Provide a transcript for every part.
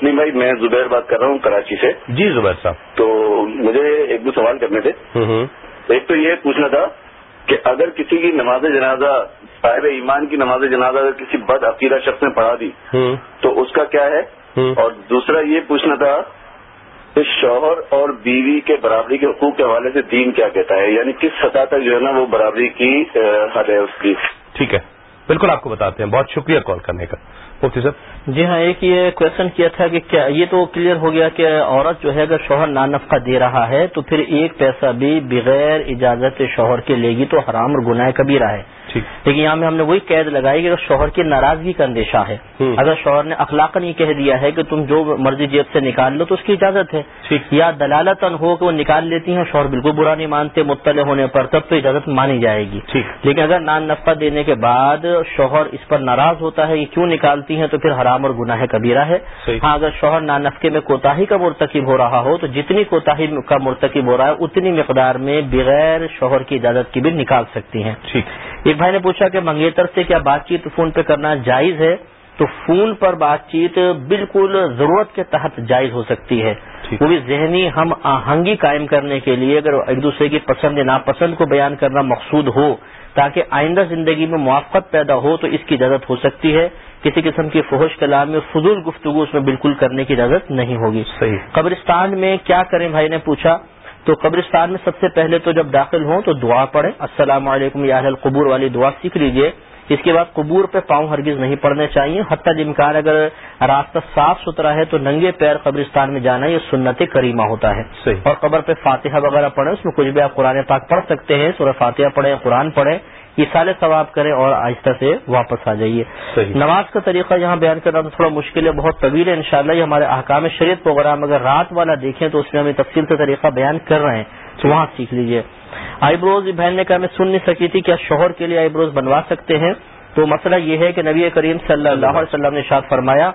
تسلیم بھائی میں زبیر بات کر رہا ہوں کراچی سے۔ جی زبیر صاحب۔ تو مجھے ایک دو سوال کرنے تھے۔ ایک تو یہ پوچھنا تھا کہ اگر کسی کی نماز جنازہ صاحب ایمان کی نماز جنازہ اگر کسی بد عقیدہ شخص نے پڑھا دی تو اس کا کیا ہے؟ اور دوسرا یہ پوچھنا تھا کہ شوہر اور بیوی کے برابری کے حقوق کے حوالے سے دین کیا کہتا ہے؟ یعنی کس سطح تک جو ہے نا وہ برابری کی حد ہے اس کی؟ ٹھیک ہے بالکل آپ کو بتاتے ہیں۔ بہت شکریہ کال کرنے کا۔ مفتی صاحب؟ جی ہاں ایک یہ کوشچن کیا تھا کہ کیا یہ تو کلیئر ہو گیا کہ عورت جو ہے اگر شوہر نانفقہ دے رہا ہے تو پھر ایک پیسہ بھی بغیر اجازت شوہر کے لے گی تو حرام اور گناہ کبیرہ ہے۔ لیکن یہاں میں ہم نے وہی قید لگائی کہ اگر شوہر کی ناراضگی کا اندیشہ ہے۔ اگر شوہر نے اخلاقن یہ کہہ دیا ہے کہ تم جو مرضی جیب سے نکال لو تو اس کی اجازت ہے۔ یا دلالتن ہو کہ وہ نکال لیتی ہیں شوہر بالکل برا نہیں مانتے مطلع ہونے پر تب تو اجازت مانی جائے گی۔ لیکن اگر نان نفقہ دینے کے بعد شوہر اس پر ناراض ہوتا ہے کہ کیوں نکالتی ہیں تو پھر حرام اور گناہ کبیرہ ہے۔ ہاں اگر شوہر نان نفقے میں کوتاہی کا مرتکب ہو رہا ہو تو جتنی کوتاہی کا مرتکب ہو رہا ہے اتنی مقدار میں بغیر شوہر کی اجازت کی بھی نکال سکتی ہیں۔ ایک بھائی نے پوچھا کہ منگیتر سے کیا بات چیت فون پہ کرنا جائز ہے؟ تو فون پر بات چیت بالکل ضرورت کے تحت جائز ہو سکتی ہے۔ وہ بھی ذہنی ہم آہنگی قائم کرنے کے لیے اگر ایک دوسرے کی پسند یا ناپسند کو بیان کرنا مقصود ہو تاکہ آئندہ زندگی میں موافقت پیدا ہو تو اس کی اجازت ہو سکتی ہے۔ کسی قسم کی فحش کلام میں فضول گفتگو اس میں بالکل کرنے کی اجازت نہیں ہوگی۔ صحیح۔ قبرستان میں کیا کریں بھائی نے پوچھا؟ تو قبرستان میں سب سے پہلے تو جب داخل ہوں تو دعا پڑھیں۔ السلام علیکم یا قبور والی دعا سیکھ لیجیے۔ اس کے بعد قبور پہ پاؤں ہرگز نہیں پڑنے چاہیے۔ حتیٰ امکان اگر راستہ صاف ستھرا ہے تو ننگے پیر قبرستان میں جانا یہ سنت کریمہ ہوتا ہے۔ اور قبر پہ فاتحہ وغیرہ پڑھیں اس میں کچھ بھی آپ قرآن پاک پڑھ سکتے ہیں سورہ فاتحہ پڑھیں قرآن پڑھیں۔ یہ سارے ثواب کریں اور آہستہ سے واپس آ جائیے۔ نماز کا طریقہ یہاں بیان کرنا تو تھوڑا مشکل ہے بہت طویل ہے انشاءاللہ یہ ہمارے احکام شریعت پروگرام اگر رات والا دیکھیں تو اس میں ہمیں تفصیل کا طریقہ بیان کر رہے ہیں تو وہاں سیکھ لیجیے آئی بروز بہن نے کہا میں سن نہیں سکی تھی کیا شوہر کے لیے آئی بروز بنوا سکتے ہیں۔ تو مسئلہ یہ ہے کہ نبی کریم صلی اللہ علیہ وسلم نے شاد فرمایا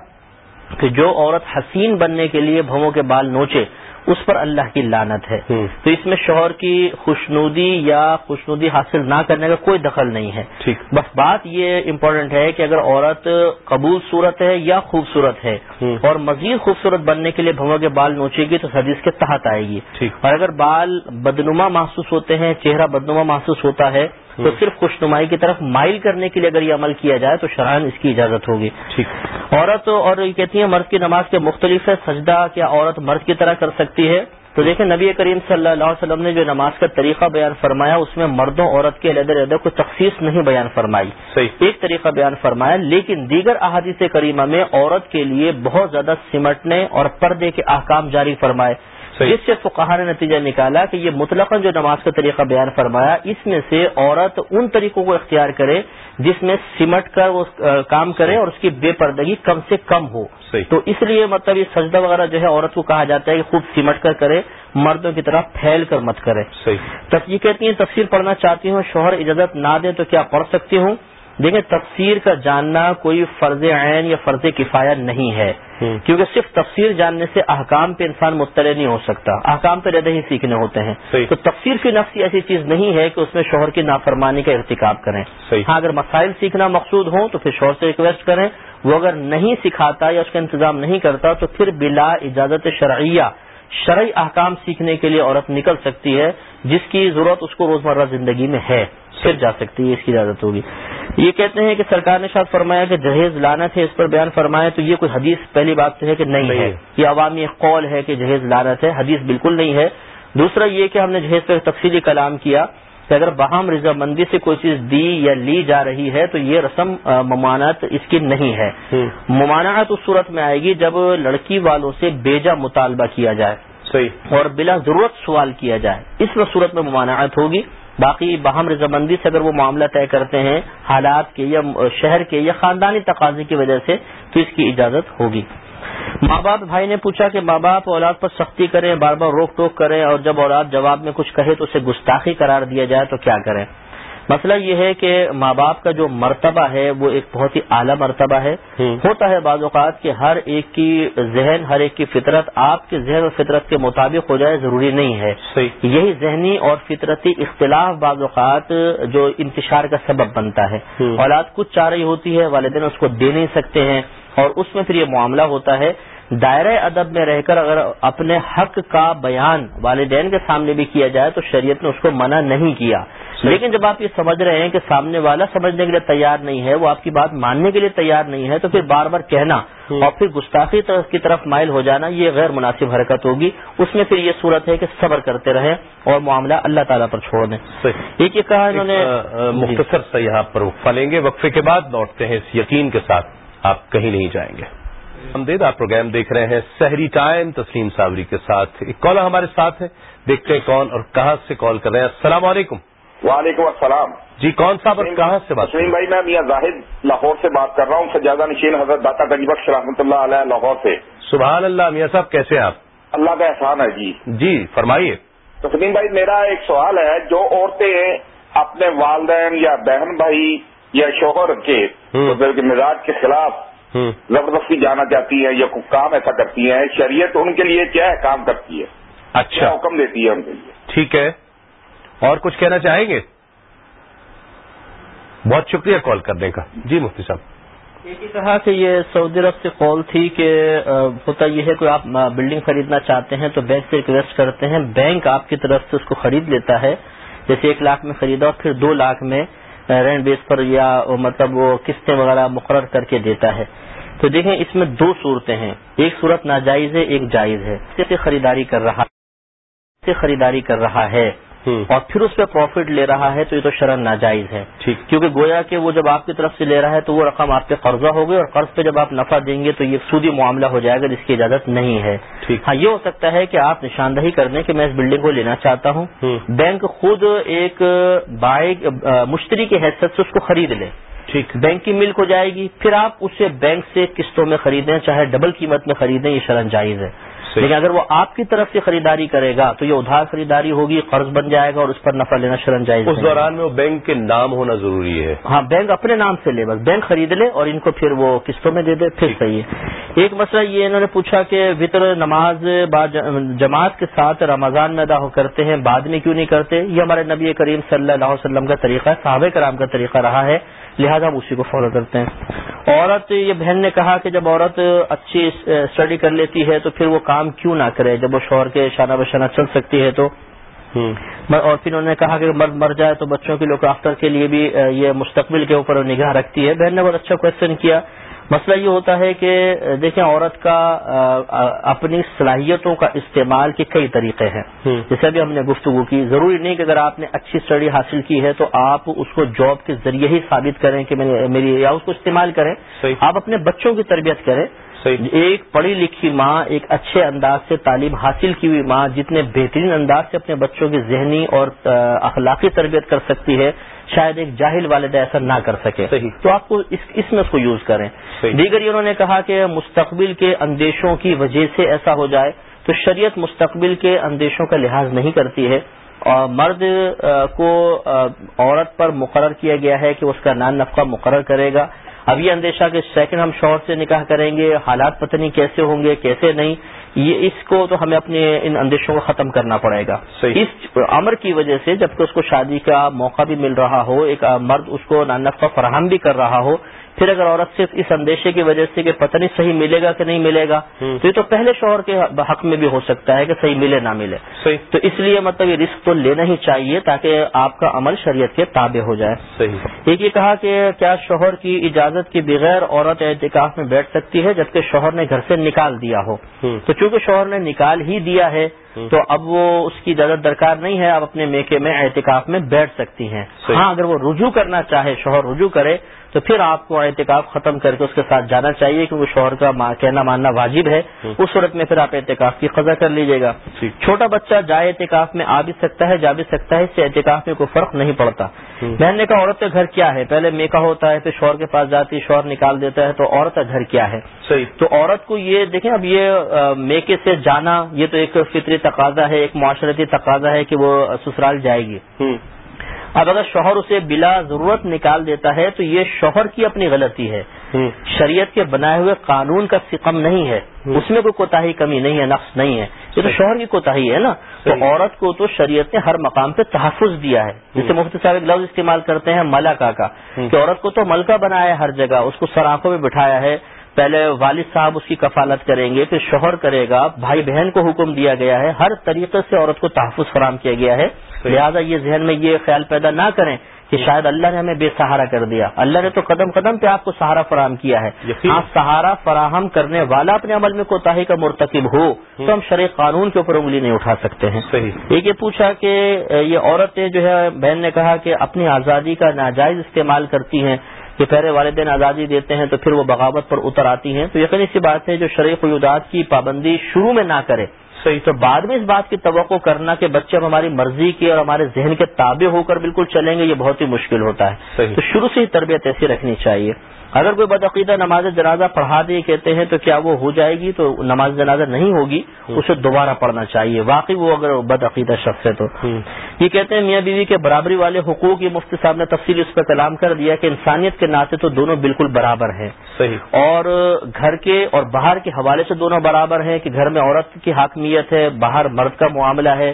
کہ جو عورت حسین بننے کے لیے بھووں کے بال نوچے اس پر اللہ کی لانت ہے۔ تو اس میں شوہر کی خوشنودی یا خوشنودی حاصل نہ کرنے کا کوئی دخل نہیں ہے۔ بس بات یہ امپورٹنٹ ہے کہ اگر عورت قبول صورت ہے یا خوبصورت ہے اور مزید خوبصورت بننے کے لیے بھگوں کے بال نوچے گی تو حدیث کے تحت آئے گی۔ اور اگر بال بدنما محسوس ہوتے ہیں چہرہ بدنما محسوس ہوتا ہے تو صرف خوش نمائی کی طرف مائل کرنے کے لیے اگر یہ عمل کیا جائے تو شرائن اس کی اجازت ہوگی۔ عورت اور یہ کہتی ہیں مرد کی نماز کے مختلف ہے سجدہ کیا عورت مرد کی طرح کر سکتی ہے؟ تو دیکھیں نبی کریم صلی اللہ علیہ وسلم نے جو نماز کا طریقہ بیان فرمایا اس میں مردوں عورت کے علیحدہ علیحدہ کو تخصیص نہیں بیان فرمائی۔ صحیح۔ ایک طریقہ بیان فرمایا لیکن دیگر احادیث کریمہ میں عورت کے لیے بہت زیادہ سمٹنے اور پردے کے احکام جاری فرمائے۔ جس سے فقہ نے نتیجہ نکالا کہ یہ مطلق جو نماز کا طریقہ بیان فرمایا اس میں سے عورت ان طریقوں کو اختیار کرے جس میں سمٹ کر وہ کام کرے اور اس کی بے پردگی کم سے کم ہو۔ تو اس لیے مطلب یہ سجدہ وغیرہ جو ہے عورت کو کہا جاتا ہے کہ خوب سمٹ کر کرے مردوں کی طرح پھیل کر مت کرے۔ یہ کہتی ہیں تفصیل پڑھنا چاہتی ہوں شوہر اجازت نہ دے تو کیا پڑھ سکتی ہوں؟ دیکھیں تفسیر کا جاننا کوئی فرض عین یا فرض کفایہ نہیں ہے۔ کیونکہ صرف تفسیر جاننے سے احکام پہ انسان مطلع نہیں ہو سکتا۔ احکام پہ زیادہ ہی سیکھنے ہوتے ہیں۔ تو تفسیر کی نفسی ایسی چیز نہیں ہے کہ اس میں شوہر کی نافرمانی کا ارتکاب کریں۔ ہاں اگر مسائل سیکھنا مقصود ہوں تو پھر شوہر سے ریکویسٹ کریں۔ وہ اگر نہیں سکھاتا یا اس کا انتظام نہیں کرتا تو پھر بلا اجازت شرعیہ شرعی احکام سیکھنے کے لیے عورت نکل سکتی ہے جس کی ضرورت اس کو روزمرہ زندگی میں ہے۔ پھر جا سکتی ہے اس کی اجازت ہوگی۔ یہ کہتے ہیں کہ سرکار نے شاید فرمایا کہ جہیز لانت ہے اس پر بیان فرمایا تو یہ کوئی حدیث پہلی بات سے ہے کہ نہیں ہے۔ یہ عوامی قول ہے کہ جہیز لانت ہے حدیث بالکل نہیں ہے۔ دوسرا یہ کہ ہم نے جہیز پہ تفصیلی کلام کیا کہ اگر باہم رضامندی سے کوئی چیز دی یا لی جا رہی ہے تو یہ رسم ممانعت اس کی نہیں ہے۔ ممانعت اس صورت میں آئے گی جب لڑکی والوں سے بیجا مطالبہ کیا جائے صحیح۔ اور بلا ضرورت سوال کیا جائے۔ اس صورت میں ممانعت ہوگی۔ باقی باہم رضامندی سے اگر وہ معاملہ طے کرتے ہیں، حالات کے یا شہر کے یا خاندانی تقاضے کی وجہ سے، تو اس کی اجازت ہوگی۔ ماں باپ، بھائی نے پوچھا کہ ماں باپ اولاد پر سختی کریں، بار بار روک ٹوک کریں، اور جب اولاد جواب میں کچھ کہے تو اسے گستاخی قرار دیا جائے تو کیا کریں؟ مسئلہ یہ ہے کہ ماں باپ کا جو مرتبہ ہے وہ ایک بہت ہی اعلیٰ مرتبہ ہے۔ ہوتا ہے بعض اوقات کہ ہر ایک کی ذہن ہر ایک کی فطرت آپ کے ذہن اور فطرت کے مطابق ہو جائے ضروری نہیں ہے۔ یہی ذہنی اور فطرتی اختلاف بعض اوقات جو انتشار کا سبب بنتا ہے۔ اولاد کچھ چاہ رہی ہوتی ہے والدین اس کو دے نہیں سکتے ہیں اور اس میں پھر یہ معاملہ ہوتا ہے دائرۂ ادب میں رہ کر اگر اپنے حق کا بیان والدین کے سامنے بھی کیا جائے تو شریعت نے اس کو منع نہیں کیا۔ لیکن جب آپ یہ سمجھ رہے ہیں کہ سامنے والا سمجھنے کے لیے تیار نہیں ہے وہ آپ کی بات ماننے کے لیے تیار نہیں ہے تو پھر بار بار کہنا اور پھر گستاخی کی طرف مائل ہو جانا یہ غیر مناسب حرکت ہوگی۔ اس میں پھر یہ صورت ہے کہ صبر کرتے رہیں اور معاملہ اللہ تعالیٰ پر چھوڑ دیں۔ ایک یہ کہا انہوں نے مختصر سے یہاں پر پھلیں گے۔ وقفے کے بعد لوٹتے ہیں اس یقین کے ساتھ۔ آپ کہیں نہیں جائیں گے۔ ہم دید آپ پروگرام دیکھ رہے ہیں سحری ٹائم تسلیم صابری کے ساتھ۔ ایک کالر ہمارے ساتھ ہے دیکھتے ہیں کون اور کہاں سے کال کر رہے ہیں۔ السلام علیکم۔ وعلیکم السلام۔ جی کون صاحب کہاں سے بات تسلیم بھائی میں میاں زاہد لاہور سے بات کر رہا ہوں سجادہ نشین حضرت داتا گنج بخش رحمۃ اللہ علیہ لاہور سے۔ سبحان اللہ میاں صاحب کیسے آپ؟ اللہ کا احسان ہے جی۔ جی فرمائیے۔ تسلیم بھائی میرا ایک سوال ہے جو عورتیں اپنے والدین یا بہن بھائی یا شوہر کے مزاج کے خلاف زبردستی جانا چاہتی ہیں یا کوئی کام ایسا کرتی ہیں شریعت ان کے لیے کیا ہے؟ کام کرتی ہے۔ اچھا۔ حکم دیتی ہے ان کے لیے؟ ٹھیک ہے۔ اور کچھ کہنا چاہیں گے؟ بہت شکریہ کال کرنے کا۔ جی مفتی صاحب۔ یہ کہا کہ یہ سعودی عرب سے کال تھی کہ ہوتا یہ ہے کہ آپ بلڈنگ خریدنا چاہتے ہیں تو بینک سے ریکویسٹ کرتے ہیں۔ بینک آپ کی طرف سے اس کو خرید لیتا ہے۔ جیسے ایک لاکھ میں خریدا اور پھر دو لاکھ میں رینٹ بیس پر یا مطلب وہ قسطیں وغیرہ مقرر کر کے دیتا ہے۔ تو دیکھیں اس میں دو صورتیں ہیں۔ ایک صورت ناجائز ہے، ایک جائز ہے۔ خریداری کر رہا خریداری کر رہا ہے؟ اور پھر اس پہ پروفٹ لے رہا ہے تو یہ تو شرن ناجائز ہے۔ کیونکہ گویا کہ وہ جب آپ کی طرف سے لے رہا ہے تو وہ رقم آپ پہ قرضہ ہوگی اور قرض پہ جب آپ نفع دیں گے تو یہ سودی معاملہ ہو جائے گا جس کی اجازت نہیں ہے۔ ہاں یہ ہو سکتا ہے کہ آپ نشاندہی کر دیں کہ میں اس بلڈنگ کو لینا چاہتا ہوں۔ بینک خود ایک بائک مشتری کی حیثیت سے اس کو خرید لے۔ ٹھیک۔ بینک کی ملک ہو جائے گی۔ پھر آپ اسے بینک سے قسطوں میں خریدیں چاہے ڈبل قیمت میں خریدیں یہ شرن جائز ہے۔ لیکن اگر وہ آپ کی طرف سے خریداری کرے گا تو یہ ادھار خریداری ہوگی قرض بن جائے گا اور اس پر نفع لینا شرن جائز اس دوران میں وہ بینک کے نام ہونا ضروری ہے۔ ہاں بینک اپنے نام سے لے بس بینک خرید لے اور ان کو پھر وہ قسطوں میں دے دے پھر صحیح ہے۔ ایک مسئلہ یہ انہوں نے پوچھا کہ وطر نماز جماعت کے ساتھ رمضان میں ادا کرتے ہیں بعد میں کیوں نہیں کرتے؟ یہ ہمارے نبی کریم صلی اللہ علیہ وسلم کا طریقہ صحابہ کرام کا طریقہ رہا ہے۔ لہذا ہم اسی کو فالو کرتے ہیں۔ عورت یہ بہن نے کہا کہ جب عورت اچھی اسٹڈی کر لیتی ہے تو پھر وہ کام کیوں نہ کرے؟ جب وہ شوہر کے شانہ بشانہ چل سکتی ہے تو۔ اور پھر انہوں نے کہا کہ مرد مر جائے تو بچوں کی لوک آفٹر کے لیے بھی یہ مستقبل کے اوپر نگاہ رکھتی ہے۔ بہن نے بہت اچھا کوشچن کیا۔ مسئلہ یہ ہوتا ہے کہ دیکھیں عورت کا اپنی صلاحیتوں کا استعمال کے کئی طریقے ہیں۔ جیسے ابھی ہم نے گفتگو کی ضروری نہیں کہ اگر آپ نے اچھی اسٹڈی حاصل کی ہے تو آپ اس کو جاب کے ذریعے ہی ثابت کریں کہ میری یا اس کو استعمال کریں۔ آپ اپنے بچوں کی تربیت کریں۔ ایک پڑھی لکھی ماں ایک اچھے انداز سے تعلیم حاصل کی ہوئی ماں جتنے بہترین انداز سے اپنے بچوں کی ذہنی اور اخلاقی تربیت کر سکتی ہے شاید ایک جاہل والدہ ایسا نہ کر سکے۔ تو آپ کو اس اس میں اس کو یوز کریں۔ دیگر انہوں نے کہا کہ مستقبل کے اندیشوں کی وجہ سے ایسا ہو جائے تو شریعت مستقبل کے اندیشوں کا لحاظ نہیں کرتی ہے۔ اور مرد کو عورت پر مقرر کیا گیا ہے کہ اس کا نان نفقہ مقرر کرے گا۔ اب یہ اندیشہ کہ سیکنڈ ہم شوہر سے نکاح کریں گے حالات پتہ نہیں کیسے ہوں گے کیسے نہیں۔ یہ اس کو تو ہمیں اپنے ان اندیشوں کو ختم کرنا پڑے گا۔ اس امر کی وجہ سے جبکہ اس کو شادی کا موقع بھی مل رہا ہو ایک مرد اس کو نانفقہ فراہم بھی کر رہا ہو پھر اگر عورت صرف اس اندیشے کی وجہ سے کہ پتہ نہیں صحیح ملے گا کہ نہیں ملے گا تو یہ تو پہلے شوہر کے حق میں بھی ہو سکتا ہے کہ صحیح ملے نہ ملے۔ تو اس لیے مطلب یہ رسک تو لینا ہی چاہیے تاکہ آپ کا عمل شریعت کے تابع ہو جائے۔ صحیح۔ ایک یہ کہا کہ کیا شوہر کی اجازت کے بغیر عورت اعتکاف میں بیٹھ سکتی ہے جبکہ شوہر نے گھر سے نکال دیا ہو؟ تو چونکہ شوہر نے نکال ہی دیا ہے تو اب وہ اس کی اجازت درکار نہیں ہے اب اپنے میکے میں احتکاف میں بیٹھ سکتی ہیں۔ ہاں اگر وہ رجوع کرنا چاہے شوہر رجوع کرے تو پھر آپ کو احتکاف ختم کر کے اس کے ساتھ جانا چاہیے کہ وہ شوہر کا کہنا ماننا واجب ہے۔ اس صورت میں پھر آپ احتکاف کی قضا کر لیجیے گا۔ چھوٹا بچہ جائے احتکاف میں آ بھی سکتا ہے جا بھی سکتا ہے اس سے احتکاف میں کوئی فرق نہیں پڑتا۔ بہن نے کہا عورت کا گھر کیا ہے؟ پہلے میکا ہوتا ہے پھر شوہر کے پاس جاتی شوہر نکال دیتا ہے تو عورت کا گھر کیا ہے؟ تو عورت کو یہ دیکھیں اب یہ میکے سے جانا یہ تو ایک فطری تقاضا ہے ایک معاشرتی تقاضا ہے کہ وہ سسرال جائے گی۔ اب اگر شوہر اسے بلا ضرورت نکال دیتا ہے تو یہ شوہر کی اپنی غلطی ہے۔ شریعت کے بنائے ہوئے قانون کا سکم نہیں ہے۔ اس میں کوئی کوتا کمی نہیں ہے نقص نہیں ہے۔ یہ تو شوہر کی کوتا ہے نا۔ تو عورت کو تو شریعت نے ہر مقام پہ تحفظ دیا ہے۔ جسے مفتی صاحب ایک لفظ استعمال کرتے ہیں ملکہ کا۔ کہ عورت کو تو ملکہ بنایا ہے ہر جگہ اس کو سراخوں میں بٹھایا ہے۔ پہلے والد صاحب اس کی کفالت کریں گے پھر شوہر کرے گا بھائی بہن کو حکم دیا گیا ہے ہر طریقے سے عورت کو تحفظ فراہم کیا گیا ہے۔ لہٰذا یہ ذہن میں یہ خیال پیدا نہ کریں کہ شاید اللہ نے ہمیں بے سہارا کر دیا۔ اللہ نے تو قدم قدم پہ آپ کو سہارا فراہم کیا ہے۔ ہاں سہارا فراہم کرنے والا اپنے عمل میں کوتاہی کا مرتکب ہو تو ہم شرع قانون کے اوپر انگلی نہیں اٹھا سکتے ہیں۔ ایک یہ پوچھا کہ یہ عورتیں جو ہے بہن نے کہا کہ اپنی آزادی کا ناجائز استعمال کرتی ہیں کہ پہلے والدین آزادی دیتے ہیں تو پھر وہ بغاوت پر اتر آتی ہیں۔ تو یقینی سی بات ہے جو شرع قیودات کی پابندی شروع میں نہ کرے۔ صحیح تو بعد میں اس بات کی توقع کرنا کہ بچے اب ہماری مرضی کے اور ہمارے ذہن کے تابع ہو کر بالکل چلیں گے یہ بہت ہی مشکل ہوتا ہے۔ تو شروع سے ہی تربیت ایسی رکھنی چاہیے۔ اگر کوئی بدعقیدہ نماز جنازہ پڑھا دے کہتے ہیں تو کیا وہ ہو جائے گی؟ تو نماز جنازہ نہیں ہوگی اسے دوبارہ پڑھنا چاہیے۔ واقعی وہ اگر بدعقیدہ شخص ہے تو۔ یہ کہتے ہیں میاں بیوی کے برابری والے حقوق یہ مفتی صاحب نے تفصیل اس پر کلام کر دیا کہ انسانیت کے ناطے تو دونوں بالکل برابر ہیں۔ صحیح. اور گھر کے اور باہر کے حوالے سے دونوں برابر ہیں کہ گھر میں عورت کی حاکمیت ہے باہر مرد کا معاملہ ہے۔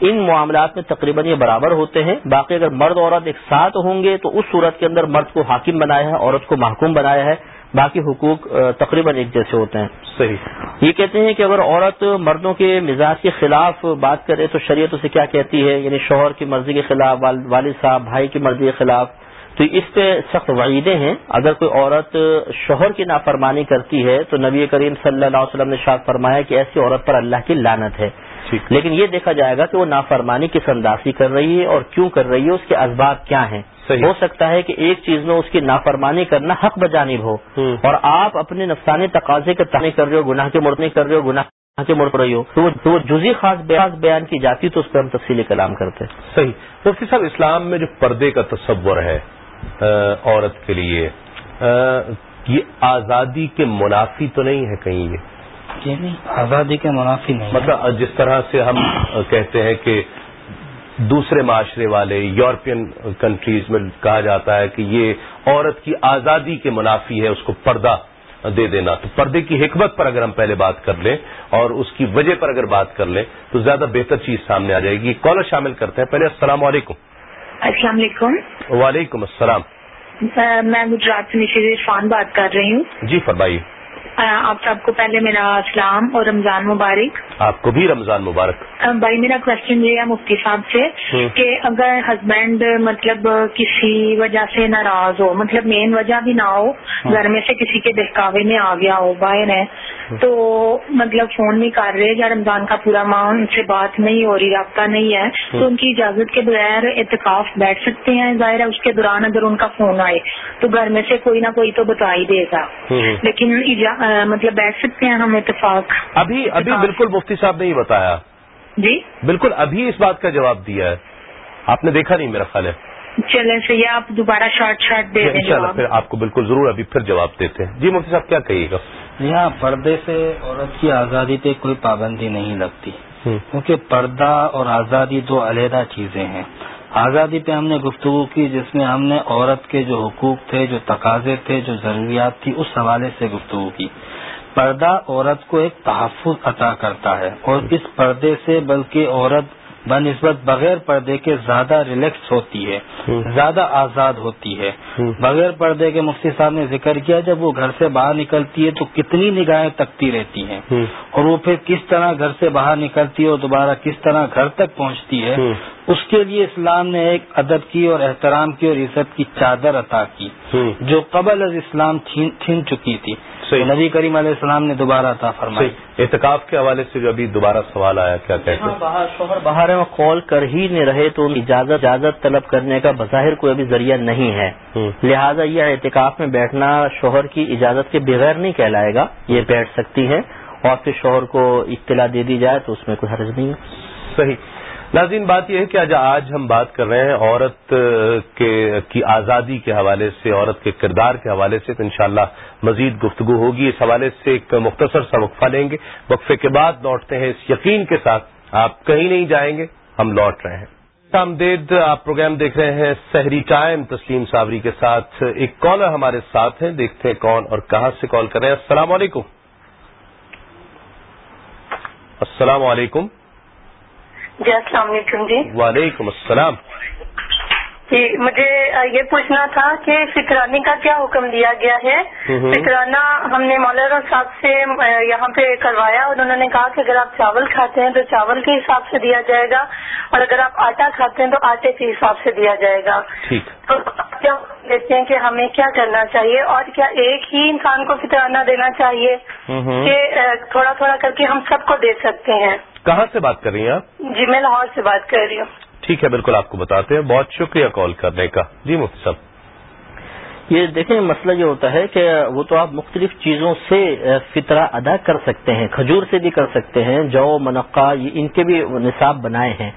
ان معاملات میں تقریباً یہ برابر ہوتے ہیں۔ باقی اگر مرد عورت ایک ساتھ ہوں گے تو اس صورت کے اندر مرد کو حاکم بنایا ہے عورت کو محکوم بنایا ہے۔ باقی حقوق تقریباً ایک جیسے ہوتے ہیں۔ صحیح۔ یہ کہتے ہیں کہ اگر عورت مردوں کے مزاج کے خلاف بات کرے تو شریعت اسے کیا کہتی ہے؟ یعنی شوہر کی مرضی کے خلاف والد صاحب بھائی کی مرضی کے خلاف۔ تو اس پہ سخت وعیدیں ہیں۔ اگر کوئی عورت شوہر کی نافرمانی کرتی ہے تو نبی کریم صلی اللہ علیہ وسلم نے شاخ فرمایا کہ ایسی عورت پر اللہ کی لانت ہے۔ لیکن یہ دیکھا جائے گا کہ وہ نافرمانی کس اندازی کر رہی ہے اور کیوں کر رہی ہے اس کے اسباب کیا ہیں۔ ہو سکتا ہے کہ ایک چیز میں اس کی نافرمانی کرنا حق بجانب ہو۔ اور آپ اپنے نفسانی تقاضے کے تانے کر رہے ہو گناہ کے مڑنے کر رہے ہو گناہ کے مڑ رہی ہو تو وہ جزی خاص بیان کی جاتی تو اس پہ ہم تفصیلی کلام کرتے صحیح۔ مفتی صاحب اسلام میں جو پردے کا تصور ہے عورت کے لیے۔ یہ آزادی کے منافی تو نہیں ہے کہیں یہ۔ آزادی کے منافی نہیں مطلب جس طرح سے ہم کہتے ہیں کہ دوسرے معاشرے والے یورپین کنٹریز میں کہا جاتا ہے کہ یہ عورت کی آزادی کے منافی ہے اس کو پردہ دے دینا۔ تو پردے کی حکمت پر اگر ہم پہلے بات کر لیں اور اس کی وجہ پر اگر بات کر لیں تو زیادہ بہتر چیز سامنے آ جائے گی۔ کالر شامل کرتے ہیں۔ پہلے السلام علیکم۔ السلام علیکم۔ وعلیکم السلام۔ میں گجرات سے نشیر عرفان بات کر رہی ہوں۔ جی فرمائیے۔ آپ سب کو پہلے میرا اسلام اور رمضان مبارک۔ آپ کو بھی رمضان مبارک۔ بھائی میرا کوشچن یہ ہے مفتی صاحب سے کہ اگر ہسبینڈ مطلب کسی وجہ سے ناراض ہو مطلب مین وجہ بھی نہ ہو گھر میں سے کسی کے بہکاوے میں آ گیا ہو باہر ہے تو مطلب فون نہیں کر رہے یا رمضان کا پورا ماہ ان سے بات نہیں ہو رہی رابطہ نہیں ہے تو ان کی اجازت کے بغیر اعتکاف بیٹھ سکتے ہیں۔ ظاہر ہے اس کے دوران اگر ان کا فون آئے تو گھر میں سے کوئی نہ کوئی تو بتا ہی دے گا۔ لیکن مطلب بیٹھ سکتے ہیں ہم اتفاق۔ ابھی ابھی بالکل مفتی صاحب نے ہی بتایا۔ جی؟ بالکل ابھی اس بات کا جواب دیا ہے۔ آپ نے دیکھا نہیں میرا خیال ہے۔ چلے سے آپ دوبارہ شارٹ شارٹ دے دیں پھر آپ کو بالکل ضرور ابھی پھر جواب دیتے ہیں۔ جی مفتی صاحب کیا کہیے گا؟ یہاں پردے سے عورت کی آزادی پہ کوئی پابندی نہیں لگتی۔ کیونکہ پردہ اور آزادی دو علیحدہ چیزیں ہیں۔ آزادی پہ ہم نے گفتگو کی جس میں ہم نے عورت کے جو حقوق تھے جو تقاضے تھے جو ضروریات تھی اس حوالے سے گفتگو کی۔ پردہ عورت کو ایک تحفظ عطا کرتا ہے اور اس پردے سے بلکہ عورت بنسبت بغیر پردے کے زیادہ ریلیکس ہوتی ہے زیادہ آزاد ہوتی ہے۔ بغیر پردے کے مفتی صاحب نے ذکر کیا جب وہ گھر سے باہر نکلتی ہے تو کتنی نگاہیں تکتی رہتی ہیں۔ اور وہ پھر کس طرح گھر سے باہر نکلتی ہے اور دوبارہ کس طرح گھر تک پہنچتی ہے اس کے لیے اسلام نے ایک ادب کی اور احترام کی اور عزت کی چادر عطا کی جو قبل از اسلام چھین چکی تھی۔ نبی کریم علیہ السلام نے دوبارہ تھا فرمائی. احتکاف کے حوالے سے جو ابھی دوبارہ سوال آیا کیا کہتے ہیں؟ شوہر باہر میں کال کر ہی نہیں رہے تو اجازت اجازت طلب کرنے کا بظاہر کوئی ابھی ذریعہ نہیں ہے۔ لہذا یہ احتکاف میں بیٹھنا شوہر کی اجازت کے بغیر نہیں کہلائے گا یہ بیٹھ سکتی ہے۔ اور پھر شوہر کو اطلاع دے دی جائے تو اس میں کوئی حرج نہیں ہے۔ صحیح۔ ناظرین، بات یہ ہے کہ آج ہم بات کر رہے ہیں عورت کی آزادی کے حوالے سے، عورت کے کردار کے حوالے سے، تو انشاءاللہ مزید گفتگو ہوگی۔ اس حوالے سے ایک مختصر سا وقفہ لیں گے۔ وقفے کے بعد لوٹتے ہیں اس یقین کے ساتھ۔ آپ کہیں نہیں جائیں گے، ہم لوٹ رہے ہیں۔ آمدید آپ پروگرام دیکھ رہے ہیں سحری ٹائم، تسلیم صابری کے ساتھ ایک کالر ہمارے ساتھ ہیں۔ دیکھتے ہیں کون اور کہاں سے کال کر رہے ہیں۔ السلام علیکم۔ السلام علیکم۔ جی السلام علیکم جی۔ وعلیکم السلام۔ جی مجھے یہ پوچھنا تھا کہ فکرانی کا کیا حکم دیا گیا ہے؟ فکرانہ ہم نے مولانا صاحب سے یہاں پہ کروایا۔ اور انہوں نے کہا کہ اگر آپ چاول کھاتے ہیں تو چاول کے حساب سے دیا جائے گا اور اگر آپ آٹا کھاتے ہیں تو آٹے کے حساب سے دیا جائے گا۔ تو کیا دیتے ہیں کہ ہمیں کیا کرنا چاہیے؟ اور کیا ایک ہی انسان کو فکرانہ دینا چاہیے کہ تھوڑا تھوڑا کر کے ہم سب کو دے سکتے ہیں؟ کہاں سے بات کر رہی ہیں آپ؟ جی میں لاہور سے بات کر رہی ہوں۔ ٹھیک ہے بالکل آپ کو بتاتے ہیں۔ بہت شکریہ کال کرنے کا۔ جی مفتی صاحب۔ یہ دیکھیں مسئلہ یہ ہوتا ہے کہ وہ تو آپ مختلف چیزوں سے فطرہ ادا کر سکتے ہیں کھجور سے بھی کر سکتے ہیں جو منقع ان کے بھی نصاب بنائے ہیں۔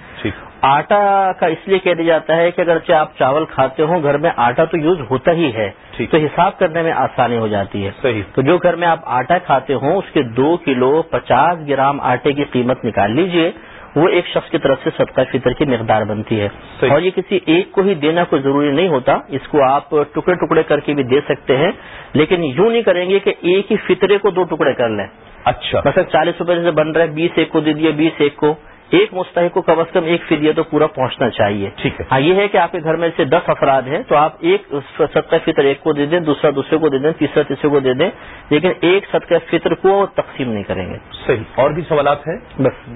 آٹا کا اس لیے کہہ دیا جاتا ہے کہ اگرچہ آپ چاول کھاتے ہوں گھر میں آٹا تو یوز ہوتا ہی ہے تو حساب کرنے میں آسانی ہو جاتی ہے۔ صحیح۔ تو جو گھر میں آپ آٹا کھاتے ہوں اس کے دو کلو پچاس گرام آٹے کی قیمت نکال لیجیے۔ وہ ایک شخص کی طرف سے صدقہ فطر کی مقدار بنتی ہے۔ اور یہ کسی ایک کو ہی دینا کوئی ضروری نہیں ہوتا اس کو آپ ٹکڑے ٹکڑے کر کے بھی دے سکتے ہیں لیکن یوں نہیں کریں گے کہ ایک ہی فطرے کو دو ٹکڑے کر لیں۔ اچھا۔ مثلا چالیس روپے سے بن رہا ہے بیس ایک کو دے دیا بیس ایک کو۔ ایک مستحق کو کم از کم ایک فدیہ تو پورا پہنچنا چاہیے۔ ٹھیک ہے۔ ہاں یہ ہے کہ آپ کے گھر میں سے دس افراد ہیں تو آپ ایک صدقہ فطر ایک کو دے دیں دوسرا دوسرے کو دے دیں تیسرا تیسرے کو دے دیں لیکن ایک صدقہ فطر کو تقسیم نہیں کریں گے۔ صحیح۔ اور بھی سوالات ہیں؟ بس۔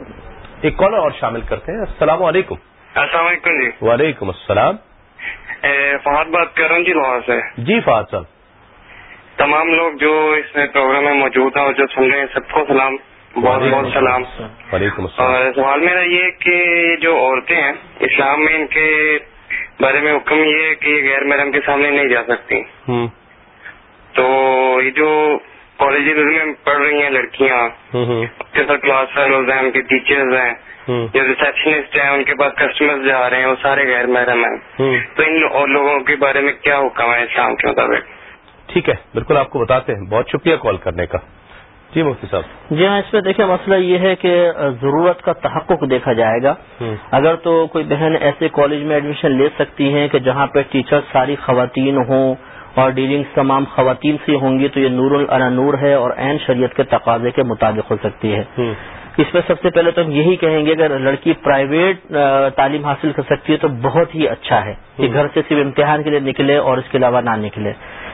ایک کالر اور شامل کرتے ہیں۔ السلام علیکم۔ السلام علیکم جی۔ وعلیکم السلام۔ فہد بات کر رہا ہوں جی وہاں سے۔ جی فہد صاحب۔ تمام لوگ جو اس پروگرام میں موجود ہیں اور جو سن رہے ہیں سب کو سلام۔ بہت بہت سلام۔ وعلیکم السلام۔ اور سوال میرا یہ کہ جو عورتیں ہیں اسلام میں ان کے بارے میں حکم یہ ہے کہ یہ غیر محرم کے سامنے نہیں جا سکتی۔ تو یہ جو کالجز میں پڑھ رہی ہیں لڑکیاں۔ کلاس فیلوز ہیں ان کے ٹیچرز ہیں۔ جو ریسپشنسٹ ہیں ان کے پاس کسٹمر جا رہے ہیں وہ سارے غیر محرم ہیں۔ تو ان اور لوگوں کے بارے میں کیا حکم ہے اسلام کے مطابق؟ ٹھیک ہے بالکل آپ کو بتاتے ہیں۔ بہت شکریہ کال کرنے کا۔ جی مفتی صاحب۔ جی ہاں اس میں دیکھیں مسئلہ یہ ہے کہ ضرورت کا تحقق دیکھا جائے گا۔ اگر تو کوئی بہن ایسے کالج میں ایڈمیشن لے سکتی ہیں کہ جہاں پہ ٹیچر ساری خواتین ہوں اور ڈیلنگ تمام خواتین سے ہوں گی تو یہ نور العنا نور ہے اور عین شریعت کے تقاضے کے مطابق ہو سکتی ہے۔ اس میں سب سے پہلے تو ہم یہی کہیں گے اگر لڑکی پرائیویٹ تعلیم حاصل کر سکتی ہے تو بہت ہی اچھا ہے کہ گھر سے صرف امتحان کے لیے نکلے اور اس کے علاوہ نہ نکلے۔